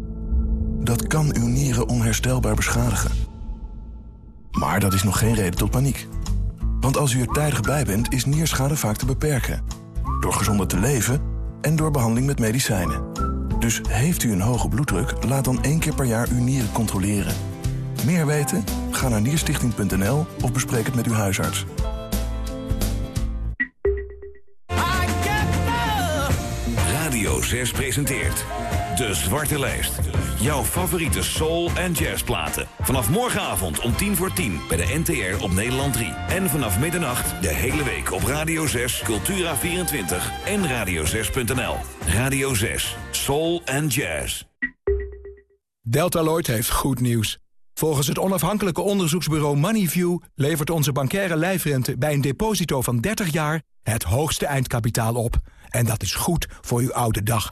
Dat kan uw nieren onherstelbaar beschadigen. Maar dat is nog geen reden tot paniek. Want als u er tijdig bij bent, is nierschade vaak te beperken. Door gezonder te leven en door behandeling met medicijnen. Dus heeft u een hoge bloeddruk, laat dan één keer per jaar uw nieren controleren. Meer weten? Ga naar nierstichting.nl of bespreek het met uw huisarts. Radio 6 presenteert De Zwarte Lijst. Jouw favoriete soul- en jazzplaten. Vanaf morgenavond om tien voor tien bij de NTR op Nederland 3. En vanaf middernacht de hele week op Radio 6, Cultura24 en radio6.nl. Radio 6, soul en jazz. Deltaloid heeft goed nieuws. Volgens het onafhankelijke onderzoeksbureau Moneyview... levert onze bankaire lijfrente bij een deposito van 30 jaar... het hoogste eindkapitaal op. En dat is goed voor uw oude dag.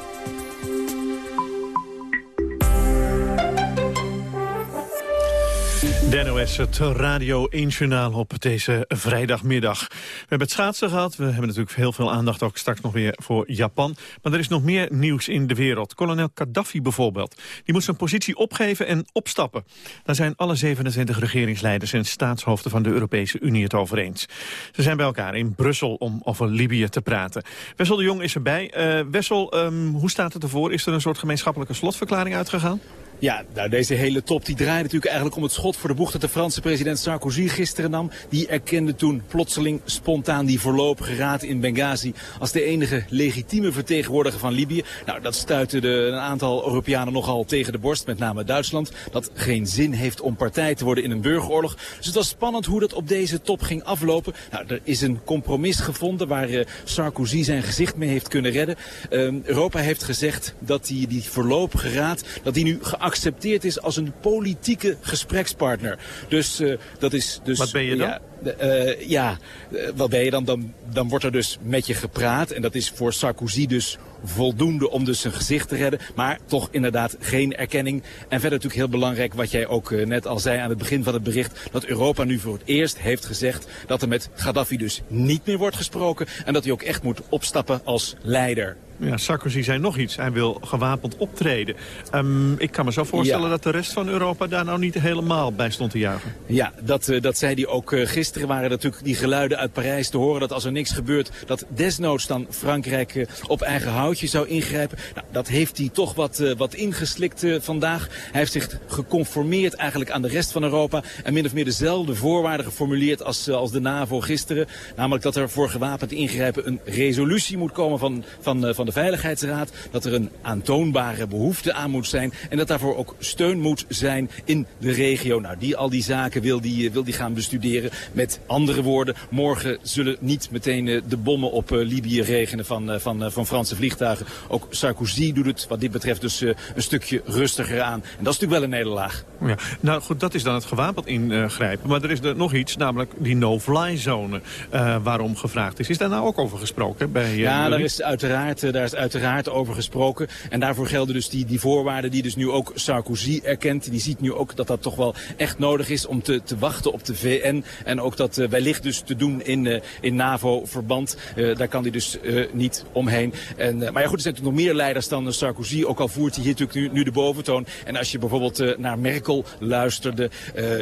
De het Radio 1 Journaal op deze vrijdagmiddag. We hebben het schaatsen gehad. We hebben natuurlijk heel veel aandacht ook straks nog weer voor Japan. Maar er is nog meer nieuws in de wereld. Kolonel Gaddafi bijvoorbeeld. Die moet zijn positie opgeven en opstappen. Daar zijn alle 27 regeringsleiders en staatshoofden van de Europese Unie het over eens. Ze zijn bij elkaar in Brussel om over Libië te praten. Wessel de Jong is erbij. Uh, Wessel, um, hoe staat het ervoor? Is er een soort gemeenschappelijke slotverklaring uitgegaan? Ja, nou, deze hele top die draait natuurlijk eigenlijk om het schot voor de boeg dat de Franse president Sarkozy gisteren nam. Die erkende toen plotseling spontaan die voorlopige raad in Benghazi als de enige legitieme vertegenwoordiger van Libië. Nou, dat stuitte de, een aantal Europeanen nogal tegen de borst, met name Duitsland. Dat geen zin heeft om partij te worden in een burgeroorlog. Dus het was spannend hoe dat op deze top ging aflopen. Nou, er is een compromis gevonden waar uh, Sarkozy zijn gezicht mee heeft kunnen redden. Uh, Europa heeft gezegd dat die, die voorlopige raad, dat die nu geaccepteerd is als een politieke gesprekspartner. Dus uh, dat is dus... Wat ben je dan? Ja, uh, ja, uh, wat ben je dan? dan? Dan wordt er dus met je gepraat. En dat is voor Sarkozy dus voldoende om dus zijn gezicht te redden. Maar toch inderdaad geen erkenning. En verder natuurlijk heel belangrijk wat jij ook uh, net al zei aan het begin van het bericht. Dat Europa nu voor het eerst heeft gezegd dat er met Gaddafi dus niet meer wordt gesproken. En dat hij ook echt moet opstappen als leider. Ja, Sarkozy zei nog iets. Hij wil gewapend optreden. Um, ik kan me zo voorstellen ja. dat de rest van Europa daar nou niet helemaal bij stond te juichen. Ja, dat, uh, dat zei hij ook uh, gisteren. Waren natuurlijk die geluiden uit Parijs te horen dat als er niks gebeurt... dat desnoods dan Frankrijk uh, op eigen zou ingrijpen. Nou, dat heeft hij toch wat, wat ingeslikt vandaag. Hij heeft zich geconformeerd eigenlijk aan de rest van Europa... en min of meer dezelfde voorwaarden geformuleerd als, als de NAVO gisteren. Namelijk dat er voor gewapend ingrijpen een resolutie moet komen van, van, van de de Veiligheidsraad... dat er een aantoonbare behoefte aan moet zijn... en dat daarvoor ook steun moet zijn in de regio. Nou, die, al die zaken wil die, wil die gaan bestuderen. Met andere woorden, morgen zullen niet meteen de bommen op Libië regenen van, van, van Franse vliegtuigen. Ook Sarkozy doet het wat dit betreft dus een stukje rustiger aan. En dat is natuurlijk wel een nederlaag. Ja, nou goed, dat is dan het gewapend ingrijpen. Maar er is er nog iets, namelijk die no-fly zone uh, waarom gevraagd is. Is daar nou ook over gesproken? Bij, uh, ja, daar is uiteraard... Daar is uiteraard over gesproken. En daarvoor gelden dus die, die voorwaarden die dus nu ook Sarkozy erkent. Die ziet nu ook dat dat toch wel echt nodig is om te, te wachten op de VN. En ook dat uh, wellicht dus te doen in, in NAVO-verband. Daar kan hij dus niet omheen. En, maar ja goed, er zijn natuurlijk nog meer leiders dan Sarkozy. Ook al voert hij hier natuurlijk nu, nu de boventoon. En als je bijvoorbeeld naar Merkel luisterde.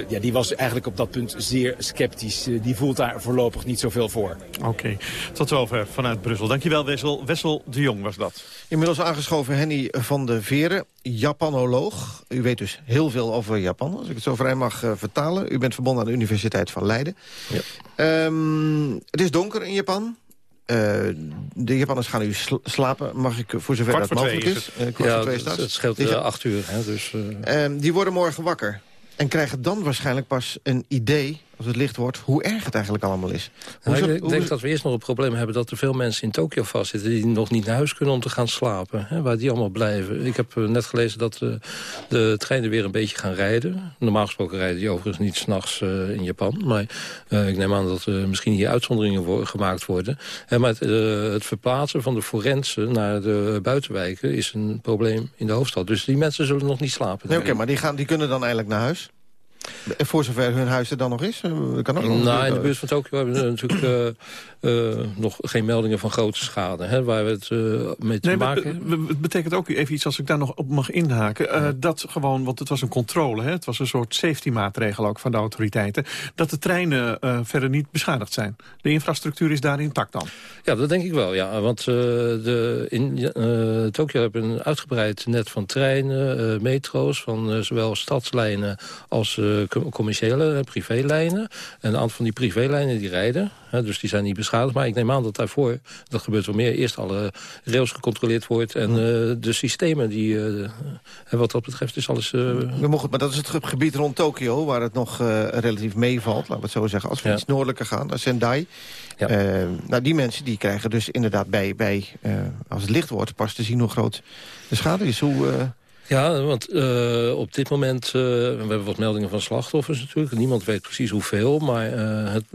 ja, die was eigenlijk op dat punt zeer sceptisch. die voelt daar voorlopig niet zoveel voor. Oké, okay. tot zover vanuit Brussel. Dankjewel Wessel. Wessel de Jong was dat. Inmiddels aangeschoven Henny van de Veren, Japanoloog. U weet dus heel veel over Japan, als ik het zo vrij mag uh, vertalen. U bent verbonden aan de Universiteit van Leiden. Ja. Um, het is donker in Japan. Uh, de Japanners gaan nu sl slapen, mag ik voor zover kwart dat mogelijk is. is. Uh, ja, het, het scheelt uh, acht uur. Hè, dus, um, die worden morgen wakker. En krijgen dan waarschijnlijk pas een idee als het licht wordt, hoe erg het eigenlijk allemaal is. Nou, ik denk, dat we eerst nog een probleem hebben dat er veel mensen in Tokio vastzitten... die nog niet naar huis kunnen om te gaan slapen. Hè, waar die allemaal blijven. Ik heb net gelezen dat uh, de treinen weer een beetje gaan rijden. Normaal gesproken rijden die overigens niet s'nachts uh, in Japan. Maar uh, ik neem aan dat er misschien hier uitzonderingen wo gemaakt worden. Hè, maar het, het, verplaatsen van de forensen naar de buitenwijken... is een probleem in de hoofdstad. Dus die mensen zullen nog niet slapen. Nee, Oké, okay, maar die, gaan, die kunnen dan eigenlijk naar huis? Voor zover hun huis er dan nog is? Kan ook nou, in de buurt van Tokio hebben we natuurlijk uh, uh, nog geen meldingen van grote schade. Hè, waar we het uh, mee te nee, maken hebben. Het betekent ook even iets, als ik daar nog op mag inhaken. Ja. Dat gewoon, want het was een controle. Hè, het was een soort safety maatregel ook van de autoriteiten. Dat de treinen verder niet beschadigd zijn. De infrastructuur is daar intact dan? Ja, dat denk ik wel. Ja, want de, in Tokio hebben een uitgebreid net van treinen, metro's... van zowel stadslijnen als commerciële privélijnen. En een aantal van die privélijnen die rijden. Hè, dus die zijn niet beschadigd. Maar ik neem aan dat daarvoor, dat gebeurt wel meer... eerst alle rails gecontroleerd wordt. En uh, de systemen die... Uh, wat dat betreft is alles... Uh... We mogen, maar dat is het gebied rond Tokio... waar het nog relatief meevalt, laten we het zo zeggen. Als we ja. iets noordelijker gaan, naar Sendai. Ja. nou, die mensen die krijgen dus inderdaad bij... bij als het licht wordt, pas te zien hoe groot de schade is. Hoe... Ja, want uh, op dit moment, uh, we hebben wat meldingen van slachtoffers natuurlijk. Niemand weet precies hoeveel, maar uh, het,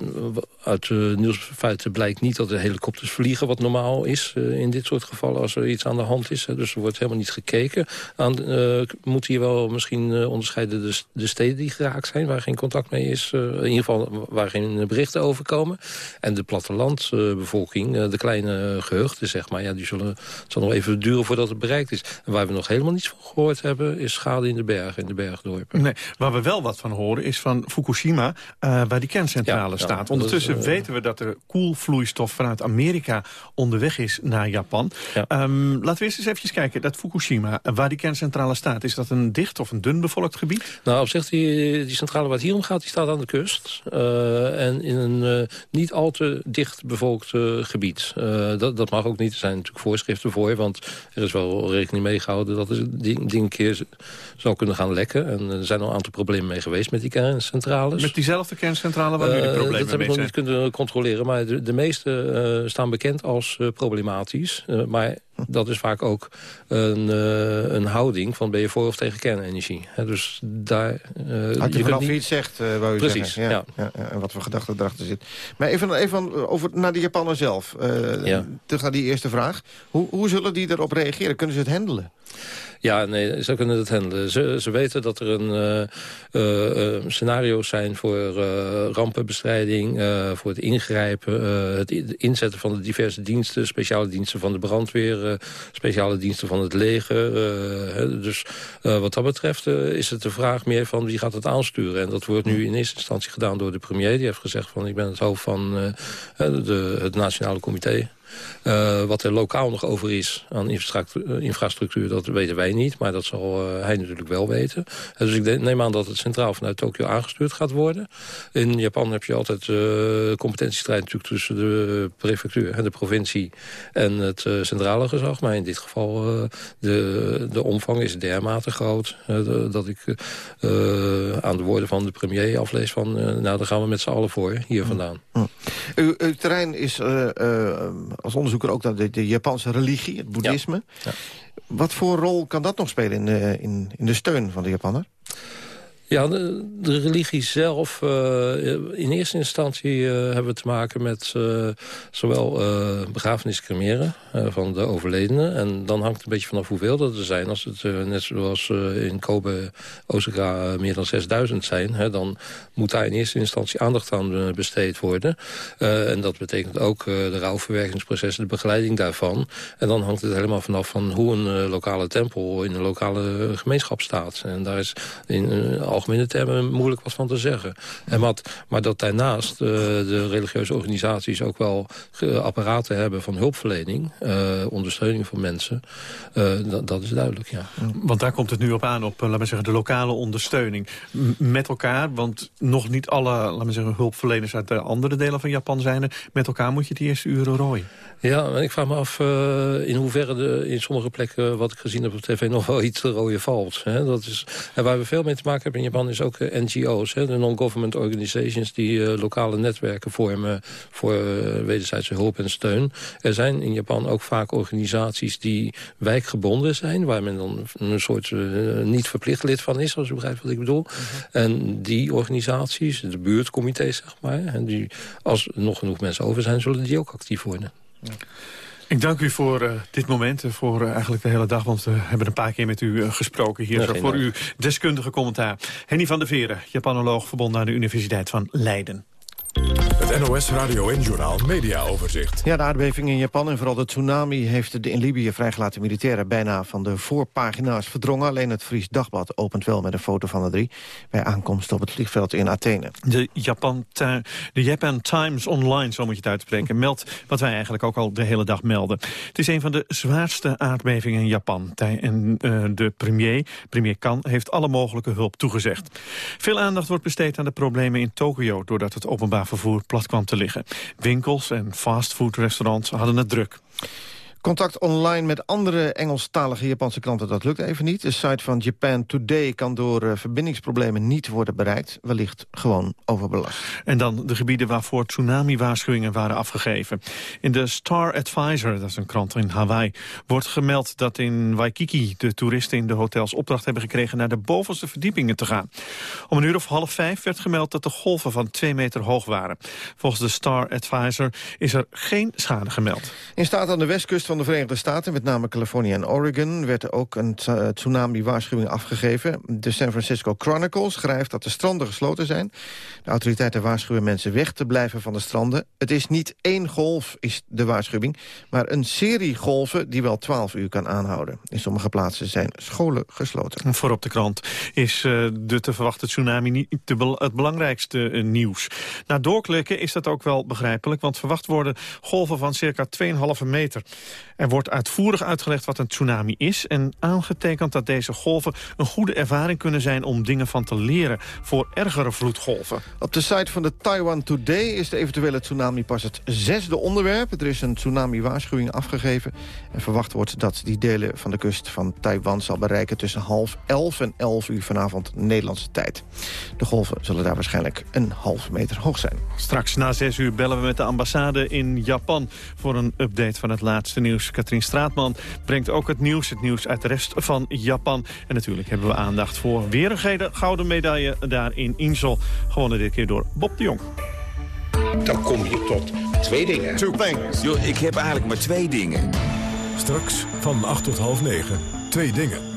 uit uh, nieuwsfeiten blijkt niet dat er helikopters vliegen... wat normaal is in dit soort gevallen als er iets aan de hand is. Dus er wordt helemaal niet gekeken. Aan, moet hier wel misschien onderscheiden de, de, steden die geraakt zijn... waar geen contact mee is, in ieder geval waar geen berichten over komen. En de plattelandbevolking, de kleine gehuchten, zeg maar... Ja, die zullen, het zal nog even duren voordat het bereikt is. En waar we nog helemaal niets van gehoord gehoord hebben... is schade in de bergen, in de bergdorpen. Nee, waar we wel wat van horen is van Fukushima, uh, waar die kerncentrale Ja, staat. Ondertussen eh, weten we dat er koelvloeistof vanuit Amerika onderweg is naar Japan. Ehm, laten we eerst eens even kijken, dat Fukushima, uh, waar die kerncentrale staat... is dat een dicht of een dun bevolkt gebied? Nou, op zich, die, die centrale waar het hier om gaat, die staat aan de kust. Eh, en in een eh, niet al te dicht bevolkt eh, gebied. Eh, dat, dat mag ook niet. Er zijn natuurlijk voorschriften voor. Want er is wel rekening mee gehouden dat het een keer zou kunnen gaan lekken. En er zijn al een aantal problemen mee geweest met die kerncentrales. Met diezelfde kerncentrale waar nu de Eh, problemen dat heb mee ik nog zijn? niet kunnen controleren. Maar de, de meeste eh, staan bekend als eh, problematisch. Eh, maar dat is vaak ook een, eh, een houding van ben je voor of tegen kernenergie. Hè, dus daar... Hangt er kunt vanaf niet- wie het zegt, eh wou je Precies, zeggen. ja. Ja, ja, en wat voor gedachten erachter zit. Maar even, even over naar de Japanners zelf. Ja. Terug naar die eerste vraag. Hoe, hoe zullen die erop reageren? Kunnen ze het handelen? Ja, nee, ze kunnen het handelen. Ze, ze weten dat er een, scenario's zijn voor rampenbestrijding, voor het ingrijpen, het inzetten van de diverse diensten, speciale diensten van de brandweer, speciale diensten van het leger. eh, dus eh, wat dat betreft eh, is het de vraag meer van wie gaat het aansturen. En dat wordt nu in eerste instantie gedaan door de premier. Die heeft gezegd van ik ben het hoofd van eh, de, het Nationale Comité. Eh, wat er lokaal nog over is aan infrastructuur, infrastructuur, dat weten wij niet. Maar dat zal eh, hij natuurlijk wel weten. Eh, dus ik neem aan dat het centraal vanuit Tokio aangestuurd gaat worden. In Japan heb je altijd eh competentiestrijd natuurlijk tussen de prefectuur en de provincie en het eh, centrale gezag. Maar in dit geval de, de omvang is dermate groot dat ik aan de woorden van de premier aflees van nou daar gaan we met z'n allen voor hier vandaan. Hm. Uw, uw, terrein is als onderzoeker ook naar de, de, Japanse religie, het boeddhisme. Ja. Ja. Wat voor rol kan dat nog spelen in de, in, in de steun van de Japaner? Ja, de, religie zelf, uh, in eerste instantie uh, hebben we te maken met uh, zowel begrafenis cremeren van de overledenen. En dan hangt het een beetje vanaf hoeveel dat er zijn. Als het net zoals in Kobe, Osaka meer dan 6000 zijn, hè, dan moet daar in eerste instantie aandacht aan besteed worden. en dat betekent ook de rouwverwerkingsprocessen, de begeleiding daarvan. En dan hangt het helemaal vanaf van hoe een lokale tempel in een lokale gemeenschap staat. En daar is in algemene termen moeilijk wat van te zeggen. En wat, maar dat daarnaast uh, de religieuze organisaties ook wel apparaten hebben van hulpverlening, uh, ondersteuning van mensen, uh, dat, dat is duidelijk, ja. Want daar komt het nu op aan, op laten we zeggen, de lokale ondersteuning. M met elkaar, want nog niet alle laten we zeggen, hulpverleners uit de andere delen van Japan zijn er. Met elkaar moet je die eerste uren rooien. Ja, ik vraag me af uh, in hoeverre de, in sommige plekken wat ik gezien heb op tv nog wel iets te rooien valt. Hè? Dat is, en waar we veel mee te maken hebben in Japan is ook uh, NGO's, hè? de non-government organizations die uh, lokale netwerken vormen voor wederzijdse hulp en steun. Er zijn in Japan ook vaak organisaties die wijkgebonden zijn, waar men dan een soort niet verplicht lid van is, als u begrijpt wat ik bedoel. Uh -huh. En die organisaties, de buurtcomité's zeg maar, en die, als er nog genoeg mensen over zijn, zullen die ook actief worden. Ja. Ik dank u voor uh, dit moment, uh, voor uh, eigenlijk de hele dag... want we hebben een paar keer met u gesproken hier... Ja, voor uw deskundige commentaar. Henny van der Veren, Japanoloog verbonden aan de Universiteit van Leiden. Het NOS Radio en Journaal Media Overzicht. Ja, de aardbeving in Japan en vooral de tsunami... heeft de in Libië vrijgelaten militairen bijna van de voorpagina's verdrongen. Alleen het Fries Dagblad opent wel met een foto van de drie... bij aankomst op het vliegveld in Athene. De Japan, de Japan Times Online, zo moet je het uitspreken... meldt wat wij eigenlijk ook al de hele dag melden. Het is een van de zwaarste aardbevingen in Japan. En uh, de premier, premier Kan, heeft alle mogelijke hulp toegezegd. Veel aandacht wordt besteed aan de problemen in Tokio... doordat het openbaar vervoer plat kwam te liggen. Winkels en fastfoodrestaurants hadden het druk. Contact online met andere Engelstalige Japanse klanten, dat lukt even niet. De site van Japan Today kan door uh, verbindingsproblemen niet worden bereikt. Wellicht gewoon overbelast. En dan de gebieden waarvoor tsunami-waarschuwingen waren afgegeven. In de Star Advisor, dat is een krant in Hawaii, wordt gemeld dat in Waikiki de toeristen in de hotels opdracht hebben gekregen naar de bovenste verdiepingen te gaan. Om een uur of half vijf werd gemeld dat de golven van twee meter hoog waren. Volgens de Star Advisor is er geen schade gemeld. In staat aan de westkust van van de Verenigde Staten, met name Californië en Oregon... werd er ook een tsunami-waarschuwing afgegeven. De San Francisco Chronicle schrijft dat de stranden gesloten zijn. De autoriteiten waarschuwen mensen weg te blijven van de stranden. Het is niet één golf, is de waarschuwing... maar een serie golven die wel 12 uur kan aanhouden. In sommige plaatsen zijn scholen gesloten. Voor op de krant is uh, de te verwachten tsunami niet het belangrijkste uh, nieuws. Na doorklikken is dat ook wel begrijpelijk... want verwacht worden golven van circa 2,5 meter. Er wordt uitvoerig uitgelegd wat een tsunami is... en aangetekend dat deze golven een goede ervaring kunnen zijn... om dingen van te leren voor ergere vloedgolven. Op de site van de Taiwan Today is de eventuele tsunami pas het zesde onderwerp. Er is een tsunami-waarschuwing afgegeven. En verwacht wordt dat die delen van de kust van Taiwan zal bereiken... tussen half elf en elf uur vanavond Nederlandse tijd. De golven zullen daar waarschijnlijk een half meter hoog zijn. Straks na zes uur bellen we met de ambassade in Japan... voor een update van het laatste nieuws. Katrien Straatman brengt ook het nieuws, het nieuws uit de rest van Japan. En natuurlijk hebben we aandacht voor weer een gouden medaille daar in Insel. Gewonnen dit keer door Bob de Jong. Dan kom je tot twee dingen. Two things. Yo, ik heb eigenlijk maar twee dingen. Straks van 8 tot half 9. Twee dingen.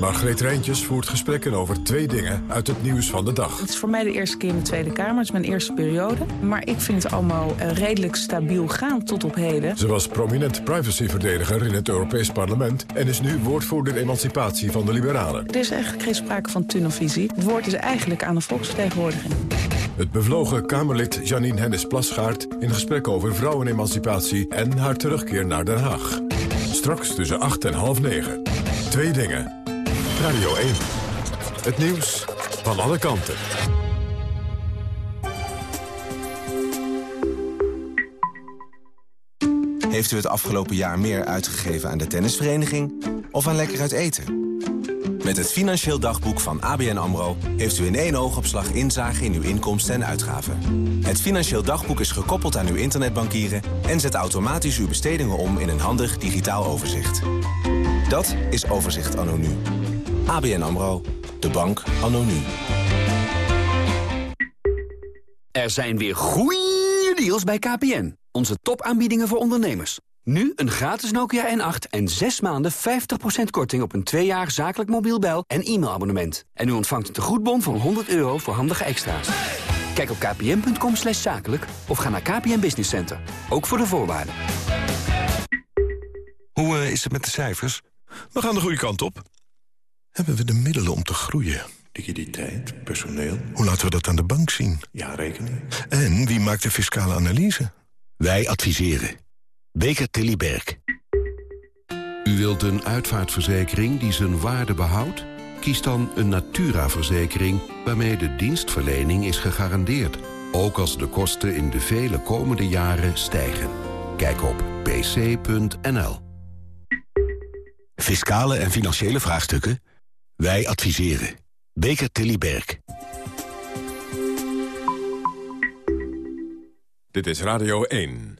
Margreet Rijntjes voert gesprekken over twee dingen uit het nieuws van de dag. Het is voor mij de eerste keer in de Tweede Kamer. Het is mijn eerste periode. Maar ik vind het allemaal eh, redelijk stabiel gaan tot op heden. Ze was prominent privacyverdediger in het Europees Parlement... en is nu woordvoerder emancipatie van de liberalen. Er is eigenlijk geen sprake van tunnelvisie. Het woord is eigenlijk aan de volksvertegenwoordiging. Het bevlogen Kamerlid Janine Hennis-Plasgaard... in gesprek over vrouwenemancipatie en haar terugkeer naar Den Haag. Straks tussen 8 en half 9. Twee dingen. Radio 1. Het nieuws van alle kanten. Heeft u het afgelopen jaar meer uitgegeven aan de tennisvereniging of aan lekker uit eten? Met het Financieel Dagboek van ABN AMRO... heeft u in één oogopslag inzage in uw inkomsten en uitgaven. Het Financieel Dagboek is gekoppeld aan uw internetbankieren... en zet automatisch uw bestedingen om in een handig digitaal overzicht. Dat is Overzicht Anno Nu. ABN AMRO. De bank anno nu. Er zijn weer goeie deals bij KPN. Onze topaanbiedingen voor ondernemers. Nu een gratis Nokia N8 en 6 maanden 50% korting op een 2 jaar zakelijk mobiel bel- en e-mailabonnement. En u ontvangt een tegoedbon van 100 euro voor handige extra's. Kijk op kpn.com slash zakelijk of ga naar KPN Business Center. Ook voor de voorwaarden. Hoe uh, is het met de cijfers? We gaan de goede kant op. Hebben we de middelen om te groeien? Liquiditeit, personeel. Hoe laten we dat aan de bank zien? Ja, rekening. En wie maakt de fiscale analyse? Wij adviseren. Beker Tilly Berg. U wilt een uitvaartverzekering die zijn waarde behoudt? Kies dan een Natura-verzekering waarmee de dienstverlening is gegarandeerd. Ook als de kosten in de vele komende jaren stijgen. Kijk op pc.nl. Fiscale en financiële vraagstukken? Wij adviseren. Beker Tilly Berg. Dit is Radio 1.